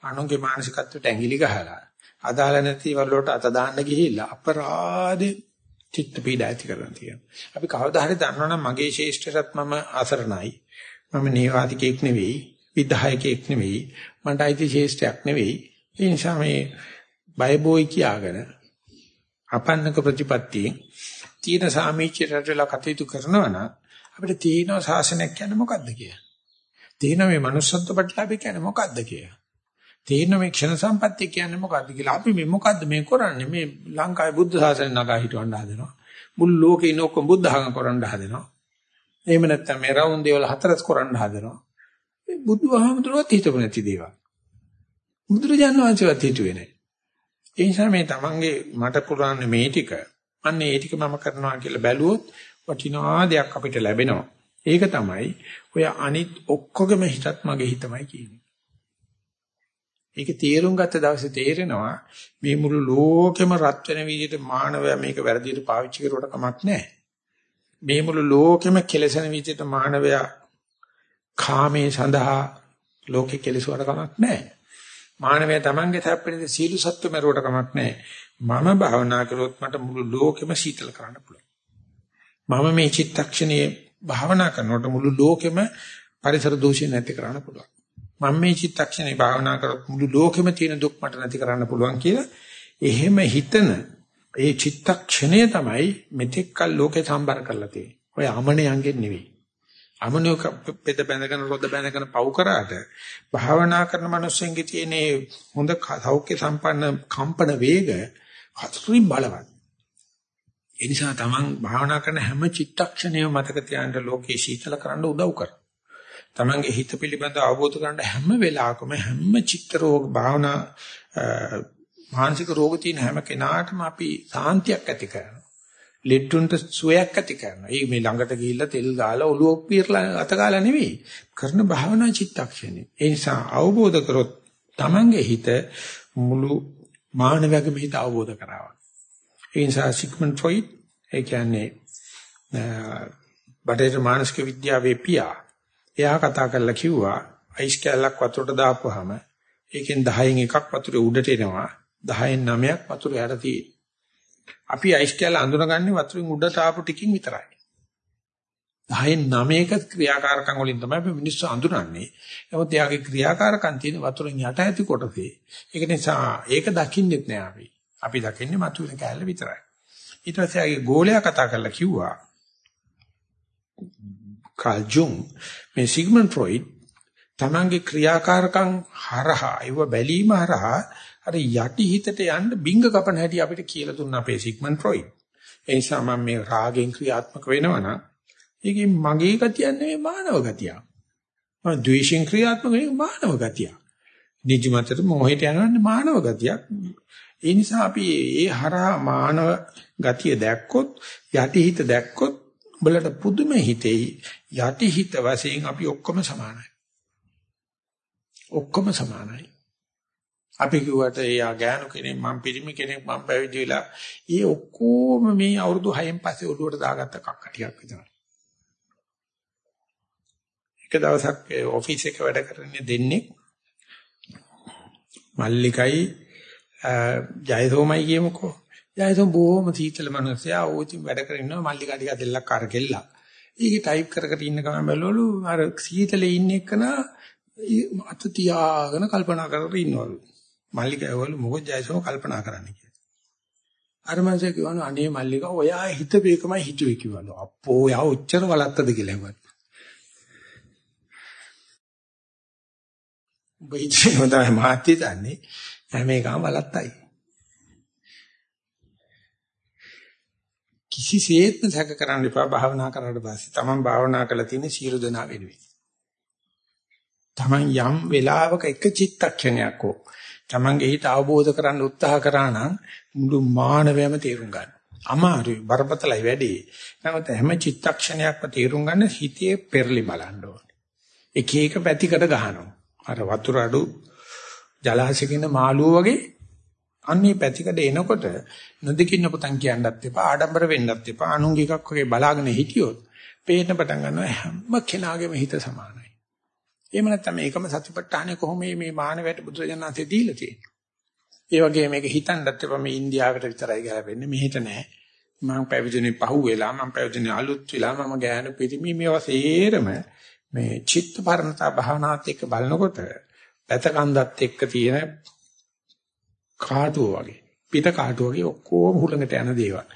අනුන්ගේ මානසිකත්වයට ඇඟිලි ගහලා අදාළ නැති වලට අත දාන්න ගිහිල්ලා අපරාධේ චිත්ත පීඩා ඇති කරගෙන තියෙනවා. අපි කවදා හරි දන්නවනම් මගේ ශේෂ්ඨයටත් මම අසරණයි. මම නේවාතිකෙක් නෙවෙයි, විධායකෙක් නෙවෙයි, මට අයිති ශේෂ්ඨයක් නෙවෙයි. ඒ නිසා මේ බයබෝයි කියාගෙන අපන්නක ප්‍රතිපත්තියෙන් තීන සාමීච්‍යයට වෙලා කටයුතු කරනවා නම් අපිට තීන ශාසනයක් කියන්නේ මොකද්ද කියලා. තීන මේ manussත්ව ප්‍රතිලාභය කියන්නේ මොකද්ද කියලා. තීන මේ ක්ෂණ සම්පත්තිය කියන්නේ මොකද්ද කියලා. අපි මේ මොකද්ද මේ කරන්නේ? මේ ලංකාවේ බුද්ධ ශාසනය නගා හිටවන්න හදනවා. මුළු ලෝකේ ඉන්න ඔක්කොම බුද්ධ ධර්ම කරන්න හදනවා. එහෙම නැත්නම් මේ රවුම් දේවල් හතරස් කරන්න හදනවා. මේ බුදුහාමුදුරුවෝ හිතපු නැති දේවල්. බුදුරජාණන් වහන්සේවත් හිතුවේ නැහැ. ඒ නිසා මේ තමන්ගේ මට පුරාන්නේ මේ ටික අන්න ඒ ටික මම කරනවා කියලා බැලුවොත් වටිනා දෙයක් අපිට ලැබෙනවා. ඒක තමයි ඔය අනිත් ඔක්කොගම හිතත් මගේ හිතමයි කියන්නේ. ඒක තේරුම් ගත්ත දවසේ තේරෙනවා මේ මුළු ලෝකෙම රත් වෙන විදිහට මානවයා මේක වැරදියට පාවිච්චි කරුවට කමක් නැහැ. මේ මුළු ලෝකෙම කෙලසෙන විදිහට මානවයා කාමයේ සඳහා ලෝකෙ කෙලසුවට කමක් නැහැ. මානවයා Tamange තැප්පෙනේ සීළු සත්ව මරුවට කමක් නැහැ. මම භාවනා කරොත් මට මුළු ලෝකෙම සීතල කරන්න පුළුවන්. මම මේ චිත්තක්ෂණයේ භාවනා කරනකොට මුළු ලෝකෙම පරිසර දූෂණ නැති කරන්න පුළුවන්. මම මේ චිත්තක්ෂණේ භාවනා කරොත් මුළු ලෝකෙම තියෙන දුක් මට නැති කරන්න පුළුවන් කියලා එහෙම හිතන ඒ චිත්තක්ෂණය තමයි මෙතෙක් කල් ලෝකේ සම්බර කරලා තියෙන්නේ. ඔය අමනයන්ගෙන් නෙවෙයි. අමනිය පෙද බැඳගෙන රොද බැඳගෙන පව් කරාට භාවනා කරන මිනිස්සුන්ගේ තියෙන හොඳ සෞඛ්‍ය සම්පන්න කම්පන වේග හතරි බලවත්. ඒ නිසා තමන් භාවනා කරන හැම චිත්තක්ෂණයම මතක තියාගන්න ලෝකේ සීතල කරන්න උදව් කරනවා. තමන්ගේ හිත පිළිබඳව අවබෝධ කරගන්න හැම වෙලාවකම හැම චිත්ත රෝග භාවනා මානසික රෝග තියෙන හැම කෙනාටම අපි සාන්තියක් ඇති කරනවා. ලෙඩුන්ට සුවයක් ඇති කරනවා. ඒ මේ ළඟට ගිහිල්ලා තෙල් ගාලා ඔළුව පිරලා අත ගාලා නෙවෙයි. කරන භාවනා චිත්තක්ෂණේ. ඒ නිසා අවබෝධ කරොත් තමන්ගේ හිත මුළු මානවයාගේ හිත අවබෝධ කරනවා. ඒ නිසා සිග්මන්ඩ් ෆ්‍රොයිඩ් ඒ කියන්නේ බටහිර මානසික විද්‍යාවේ පියා එයා කතා කරලා කිව්වා අයිස් කැලක් වතුරට දාපුවාම ඒකෙන් 10න් එකක් වතුරේ උඩට එනවා 10න් 9ක් වතුර යට තියෙනවා. අපි අයිස් කැල අඳුනගන්නේ වතුරෙන් උඩට ආපු ටිකින් විතරයි. 10න් 9ක ක්‍රියාකාරකම් වලින් තමයි අපි මිනිස්සු අඳුනන්නේ. නමුත් එයාගේ ක්‍රියාකාරකම් තියෙන වතුරෙන් යට ඇති කොටසේ. ඒක නිසා ඒක දකින්නෙත් නෑ අපි. අපි දකින්නේ මතුවෙන කැලේ විතරයි. ඊට පස්සේ ආගේ ගෝලයා කතා කරලා කිව්වා කාල් ජුන් මේ සිග්මන්ඩ් ෆ්‍රොයිඩ් තමන්ගේ ක්‍රියාකාරකම් හරහා ඒව බැලීම හරහා අර යටි හිතට යන්න බිංග කපන හැටි අපිට කියලා දුන්න අපේ සිග්මන්ඩ් ෆ්‍රොයිඩ්. ඒ නිසා මම මේ රාගෙන් ක්‍රියාත්මක වෙනවා නම් ඒකේ මගේ ගතිය නෙවෙයි මානව ගතිය. මම ද්වේෂෙන් ක්‍රියාත්මක වෙන්නේ මානව ගතිය. නිදිමතට මොහේට යනවන්නේ මානව ගතියක්. ඒ නිසා අපි ඒ හරහා මානව ගතිය දැක්කොත් යටි හිත දැක්කොත් උඹලට පුදුම හිතෙයි යටි හිත වශයෙන් අපි ඔක්කොම සමානයි. ඔක්කොම සමානයි. අපි කිව්වට එයා ගෑනු කෙනෙක් මම පිරිමි කෙනෙක් මම පැවිදි වෙලා ඊ ඔක්කොම මේ අවුරුදු 6න් පස්සේ ඔළුවට දාගත්ත කක්ක ටිකක් විතරයි. එක දවසක් ඔෆිස් එක වැඩ කරන්නේ දෙන්නේ මල්ලිකයි ජයසෝමයි කියමුකෝ. ජයසෝම බොහොම සීතල මනුස්සයා ඕ ඉතින් වැඩ කරගෙන ඉන්නවා මල්ලිකා ටික දෙල්ලක් අර කෙල්ලා. ඊගේ ටයිප් කර කර ඉන්න ගමන් බැලුවලු අර සීතලේ ඉන්න එකන අත තියාගෙන කල්පනා කර කර ඉන්නවලු. මල්ලිකා ඇවලු මොකද ජයසෝම කල්පනා කරන්නේ කියලා. අර මංසය කියවන අනේ මල්ලිකා ඔයා හිතපේකමයි හිතුවේ කිව්වලු. අප්පෝ යා ඔච්චර වලත්තද කියලා හෙවත්. උඹ ඉතින් හොඳයි මාත්‍ය දන්නේ හැම එකම වලත්තයි. කිසිසේත්ම සැක කරන්න එපා භාවනා කරාට පස්සේ. Taman භාවනා කළා තියෙන සියලු දෙනා වෙනුවෙන්. Taman යම් වෙලාවක එක චිත්තක්ෂණයක් හෝ Tamanගේ හිත අවබෝධ කරගන්න උත්සාහ කරා නම් මුළු මානවයම තේරුම් ගන්න. අමාරුයි බරපතලයි වැඩි. නමුත් හැම චිත්තක්ෂණයක්ම තේරුම් ගන්න හිතේ පෙරලි බලන්න ඕනේ. එක එක පැතිකඩ ගහනවා. අර වතුර අඩු ජලාශයකින් මාළුව වගේ අන්නේ පැතිකඩ එනකොට නොදකින්න පුතන් කියන්නත් එපා ආඩම්බර වෙන්නත් එපා අනුංග එකක් වගේ බලාගෙන හිටියොත් පේන්න පටන් ගන්නවා හැම කෙනාගේම හිත සමානයි එහෙම නැත්නම් මේකම සතිපට්ඨානේ කොහොම මේ මානවයට බුදුරජාණන්සේ දීලා තියෙන්නේ. ඒ වගේ මේක හිතන්නත් එපා මේ ඉන්දියාවට විතරයි ගැලපෙන්නේ මෙහෙට නෑ. මම පැවිදිනේ පහුවෙලා මම පැවිදිනේ අලුත් වෙලා මම ගෑනු පිරිමි මේවා සේරම මේ චිත්ත පරණතා භාවනාවත් එක්ක බලනකොට පැතකන්දත් එක්ක තියෙන කාටුව වගේ පිට කාටුව වගේ ඔක්කොම හුලඟට යන දේවල්.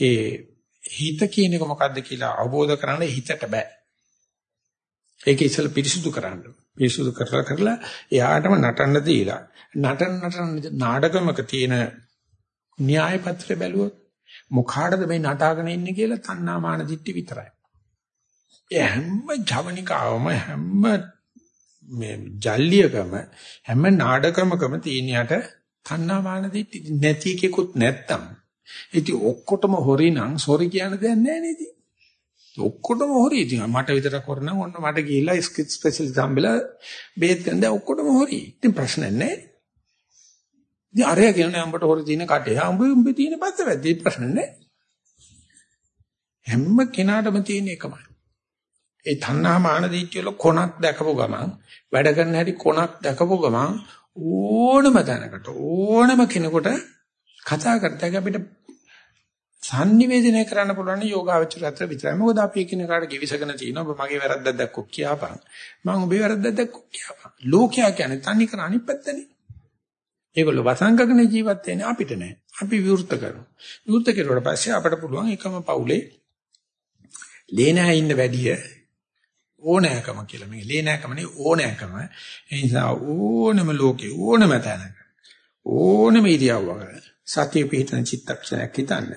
ඒ හිත කියන එක මොකද්ද කියලා අවබෝධ කරගන්න හිතට බෑ. ඒක ඉස්සෙල්ලා පිරිසුදු කරන්න. පිරිසුදු කරලා කරලා එයාටම නටන්න දීලා නටන නටන නාටකමක තියෙන න්‍යාය පත්‍රය බැලුවොත් මොකාටද මේ නටාගෙන ඉන්නේ කියලා තණ්හාමාන දිට්ඨි විතරයි. ඒ හැම ජවනිකාවම හැම මේ ජල්ලියකම හැම නාඩකමකම තියෙන යට තණ්හාමාන දිට්ඨි නැති එකකුත් නැත්තම් ඉතින් ඔක්කොටම හොරි නම් සොරි කියන දෙයක් නැහැ නේද? ඔක්කොටම හොරි ඉතින් මට විතරක් හොර නම් ඔන්න මට ගිහිල්ලා ස්කිට් ස්පෙෂලිස්ට් හම්බෙලා බේත් ගන්න දැන් ඔක්කොටම හොරි. ඉතින් ප්‍රශ්න නැහැ. ඉතින් අරයා කියන්නේ උඹට හොර තියෙන කටේ. ආ උඹ උඹ තියෙන පැත්ත වැද්දේ ප්‍රශ්න නැහැ. හැම කෙනාටම තියෙන එකමයි. ඒ තණ්හා මාන දීච්ච වල කොනක් දැකපු ගමන් වැඩ කරන හැටි කොනක් දැකපු ගමන් ඕනම තැනකට ඕනම කෙනෙකුට කතා කරද්දී අපිට sannivedana කරන්න පුළුවන් යෝගාවචර අතර විතරයි. මොකද අපි එකිනෙකාට givisagena තියෙනවා. ඔබ මගේ වැරද්දක් දැක්කොත් කියපන්. මම ඔබේ වැරද්දක් දැක්කොත් කියපන්. ලෝකයා කියන්නේ තනි කර අනිත් පැත්තනේ. ඒගොල්ලෝ වසංගකන ජීවත් වෙන්නේ අපිට නෑ. අපි විවෘත කරනවා. විවෘත කෙරුවට පස්සේ අපිට පුළුවන් එකම පවුලේ ලේනෑ ඉන්න වැඩිය ඕනෑකම කියලා. මේ ලේනෑකම නේ ඕනෑකම. ඒ නිසා ඕනම ලෝකේ ඕනම තැනක ඕනම ඉරියව්වක සතිය පිහිටන චිත්තක්ෂණයක් හිතන්න.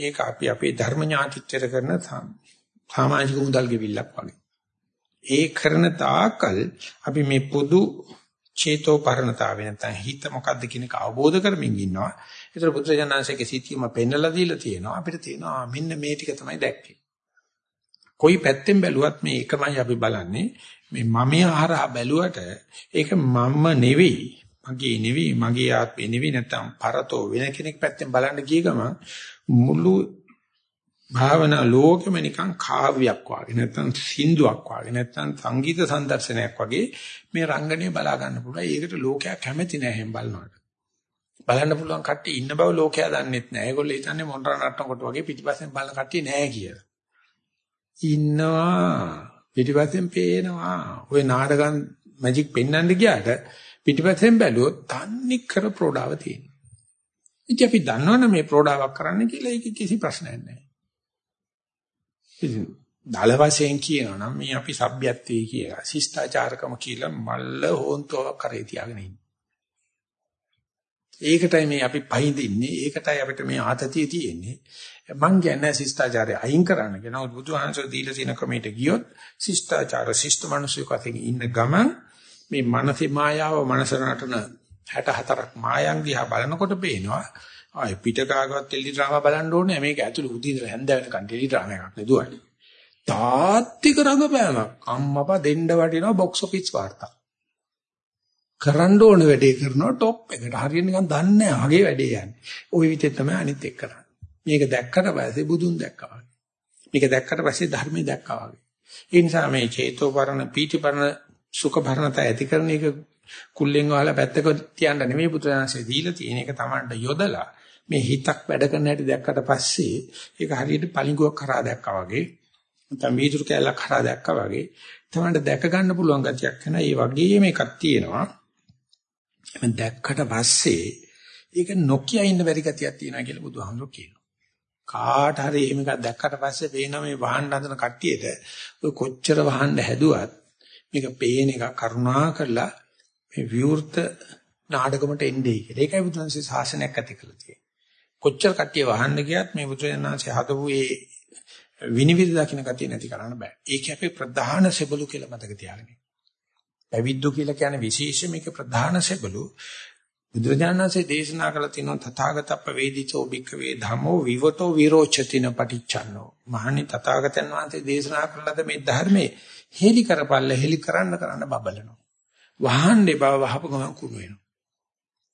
ඒක අපි අපේ ධර්ම ඥාතිත්වයට කරන සමාජික මුදල් ගෙවිල්ලක් වගේ. ඒ කරන තාකල් අපි මේ පොදු චේතෝ පරණතාවය නැත්නම් හිත මොකද්ද කියන එක අවබෝධ කරමින් ඉන්නවා. ඒතර පුත්‍රජනන්සේගේ සිටියම පෙන්නලා දීලා තියෙනවා. අපිට තියෙනවා මෙන්න මේ ටික තමයි දැක්කේ. කොයි පැත්තෙන් බැලුවත් මේ එකමයි අපි බලන්නේ. මේ මමයේ හරහා බැලුවට ඒක මම නෙවෙයි. මගේ නෙවෙයි, මගේ ආත්මේ නෙවෙයි නැත්නම් පරතෝ වෙන කෙනෙක් පැත්තෙන් බලන්න ගිය ගමන් මුළු භාවනා ලෝකෙම නිකන් කාව්‍යයක් වගේ නැත්නම් සින්දුවක් වගේ නැත්නම් සංගීත සම්දර්ශනයක් වගේ මේ රංගනේ බලා ගන්න පුළුවන්. ඒකට ලෝකයා කැමති නැහැ හැම බලනකොට. බලන්න පුළුවන් කට්ටිය ඉන්න බව ලෝකයා දන්නෙත් නැහැ. ඒගොල්ලෝ හිතන්නේ මොණරා නටනකොට වගේ පිටිපස්සෙන් බලන කට්ටිය නැහැ කියලා. ඉන්නවා පිටිපස්සෙන් පේනවා. ওই නාටකම් මැජික් පෙන්වන්න ගියාට පිටිපස්සෙන් බැලුවොත් තන්නේ කර ප්‍රෝඩාව තියෙනවා. ඉතින් අපි දන්නවනේ මේ ප්‍රෝඩාවක් කරන්න කියලා ඒක කිසි ප්‍රශ්නයක් නැහැ. ඉතින් දල වශයෙන් කියනවා නම් මේ අපි සભ્યත්වයේ කියලා ශිෂ්ටාචාරකම කියලා මල්ල හොන්තෝ කරේ තියාගෙන ඉන්නේ. ඒකටයි මේ අපි පහඳින්නේ ඒකටයි අපිට මේ ආතතිය තියෙන්නේ. මං කියන්නේ ශිෂ්ටාචාරය අයින් කරන්න කියනවා බුදුහාමසෝ දීලා තියෙන ක්‍රමයට ගියොත් ශිෂ්ටාචාර ශිෂ්ට මිනිස්සුකකින් ඉන්න ගමන් මේ මනසේ මායාව මනස නටන 64ක් මායන් දිහා බලනකොට පේනවා ආයි පිටකාගවත් ටෙලි ඩ්‍රාමා බලන්න ඕනේ. මේක ඇතුළේ උදේ ඉඳලා හැන්ද වෙනකන් ටෙලි ඩ්‍රාමා එකක් නෙදුවනේ තාත්තික රඟපෑමක්. අම්මපා දෙන්න වටිනවා බොක්ස් ඔෆිස් වාර්තා. කරන්න ඕන වැඩේ කරනවා টොප් එකට. හරිය නිකන් දන්නේ ආගේ වැඩේ යන්නේ. ওই විදිහ තමයි අනිත් එක කරන්නේ. මේක දැක්කට පස්සේ බුදුන් දැක්කා වගේ. මේක දැක්කට පස්සේ ධර්මයේ දැක්කා වගේ. ඒ නිසා මේ චේතෝපරණ පීතිපරණ සුඛ භරණත ඇති කරන එක කුල්ලෙන් වහලා පැත්තක තියන්න නෙමෙයි පුත්‍රයන්සේ දීලා තියෙන එක තමන්ට යොදලා මේ හිතක් වැඩ කරන හැටි දැක්කට පස්සේ ඒක හරියට පලිඟුවක් කරා දැක්කා වගේ නැත්නම් වීදුරු කැලක් කරා දැක්කා වගේ තමන්ට දැක ගන්න පුළුවන් ගතියක් වෙන. ඒ වගේම එකක් තියෙනවා. මම දැක්කට පස්සේ ඒක නොකිය ඉන්න බැරි ගතියක් තියෙනවා කියලා බුදුහාමුදුරුවෝ කියනවා. කාට හරි එහෙම එකක් දැක්කට පස්සේ පේනවා මේ වහන්න හදන කට්ටියට ඔය කොච්චර වහන්න හැදුවත් මේක පේන එක කරුණා කරලා මේ විවෘත නාඩගමට එන්නේ කියලා. ඒකයි බුදුන්සේ ශාසනයක් ඇති කළා තියෙන්නේ. කොච්චර කට්ටිය වහන්න ගියත් මේ බුදුරජාණන්සේ හදපු ඒ විනිවිද දකින්න කතිය නැති කරන්න බෑ. ඒක අපේ ප්‍රධාන සෙබළු කියලා මතක තියාගන්න. පැවිද්දු කියලා කියන්නේ විශේෂ මේක ප්‍රධාන සෙබළු. බුදුරජාණන්සේ දේශනා කළ තියෙනවා තථාගතප්ප වේදිතෝ භික්ඛවේ ධම්මෝ විවතෝ විරෝචතින පටිච්චන්නෝ. මහණි තථාගතයන් වහන්සේ දේශනා කළද මේ ධර්මයේ හෙලි කරපල්ල හෙලි කරන්න කරන්න බබලනවා. වහන්නේ බව වහපු ගමන් කුණු වෙනවා.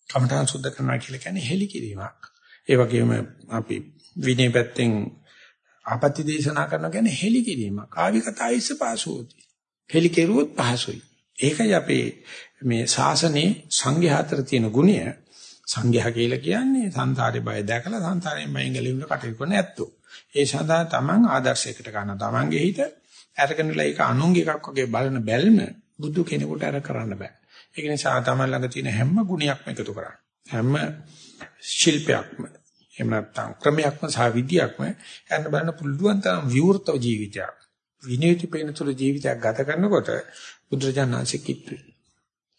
කමඨාන් සුද්ධ කරනවා කියලා කියන්නේ හෙලි කිරීමක්. ඒ වගේම අපි විනය පැත්තෙන් ආපත්‍ය දේශනා කරනවා කියන්නේ හෙලි කිරීමක්. ආවි කතායිස පාසුවෝති. හෙලි කෙරුවොත් පහසුයි. ඒකයි අපේ මේ ශාසනයේ සංඝයා අතර තියෙන ගුණය. සංඝයා කියලා කියන්නේ සංසාරේ බය දැකලා සංසාරයෙන් බයෙන් ගැලවෙන්න කටයුතු කරන ඇත්තෝ. ඒ සඳහා තමන් ආදර්ශයකට ගන්න තමන්ගේ හිත අරගෙනලා ඒක අනුන්ගේ එකක් වගේ බලන බැල්ම බුදු කෙනෙකුට අර කරන්න බෑ. ඒක නිසා තමන් ළඟ තියෙන හැම ගුණයක්ම එකතු කරන්න. හැම ශිල්පයක්ම එහෙම නැත්නම් ක්‍රමයක්ම සහ විද්‍යාවක්ම යන්න බලන්න පුළුවන් තරම් විවෘත ජීවිතයක්. විනීති පේනතුළු ජීවිතයක් ගත කරනකොට බුදුරජාණන්සේ කිව්වේ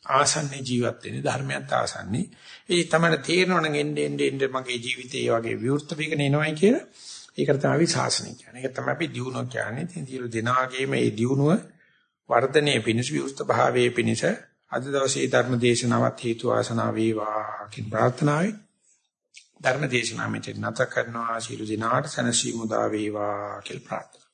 ආසන්නේ ජීවත් වෙන්නේ ධර්මයත් ආසන්නේ. ඒ තමයි තේරෙනවනම් එන්නේ එන්නේ මගේ ජීවිතේ ඒ වගේ විවෘත වෙගෙන එනවයි කියලා. ඒකට තමයි අපි ශාසනය කියන්නේ. ඒක තමයි අපි දියුණුව කියන්නේ. ඉතින් සියලු දෙනාගේම මේ දියුණුව වර්ධනයේ පිණිස විවෘත භාවයේ පිණිස අද දවසේ ධර්ම දේශනාවත් හේතු ආසනාව වේවා කියන ප්‍රාර්ථනාවයි. ධර්ම දේශනාව මෙතන නැත කරනවා. සියලු දෙනාට සනසීමු දා වේවා කියලා ප්‍රාර්ථනා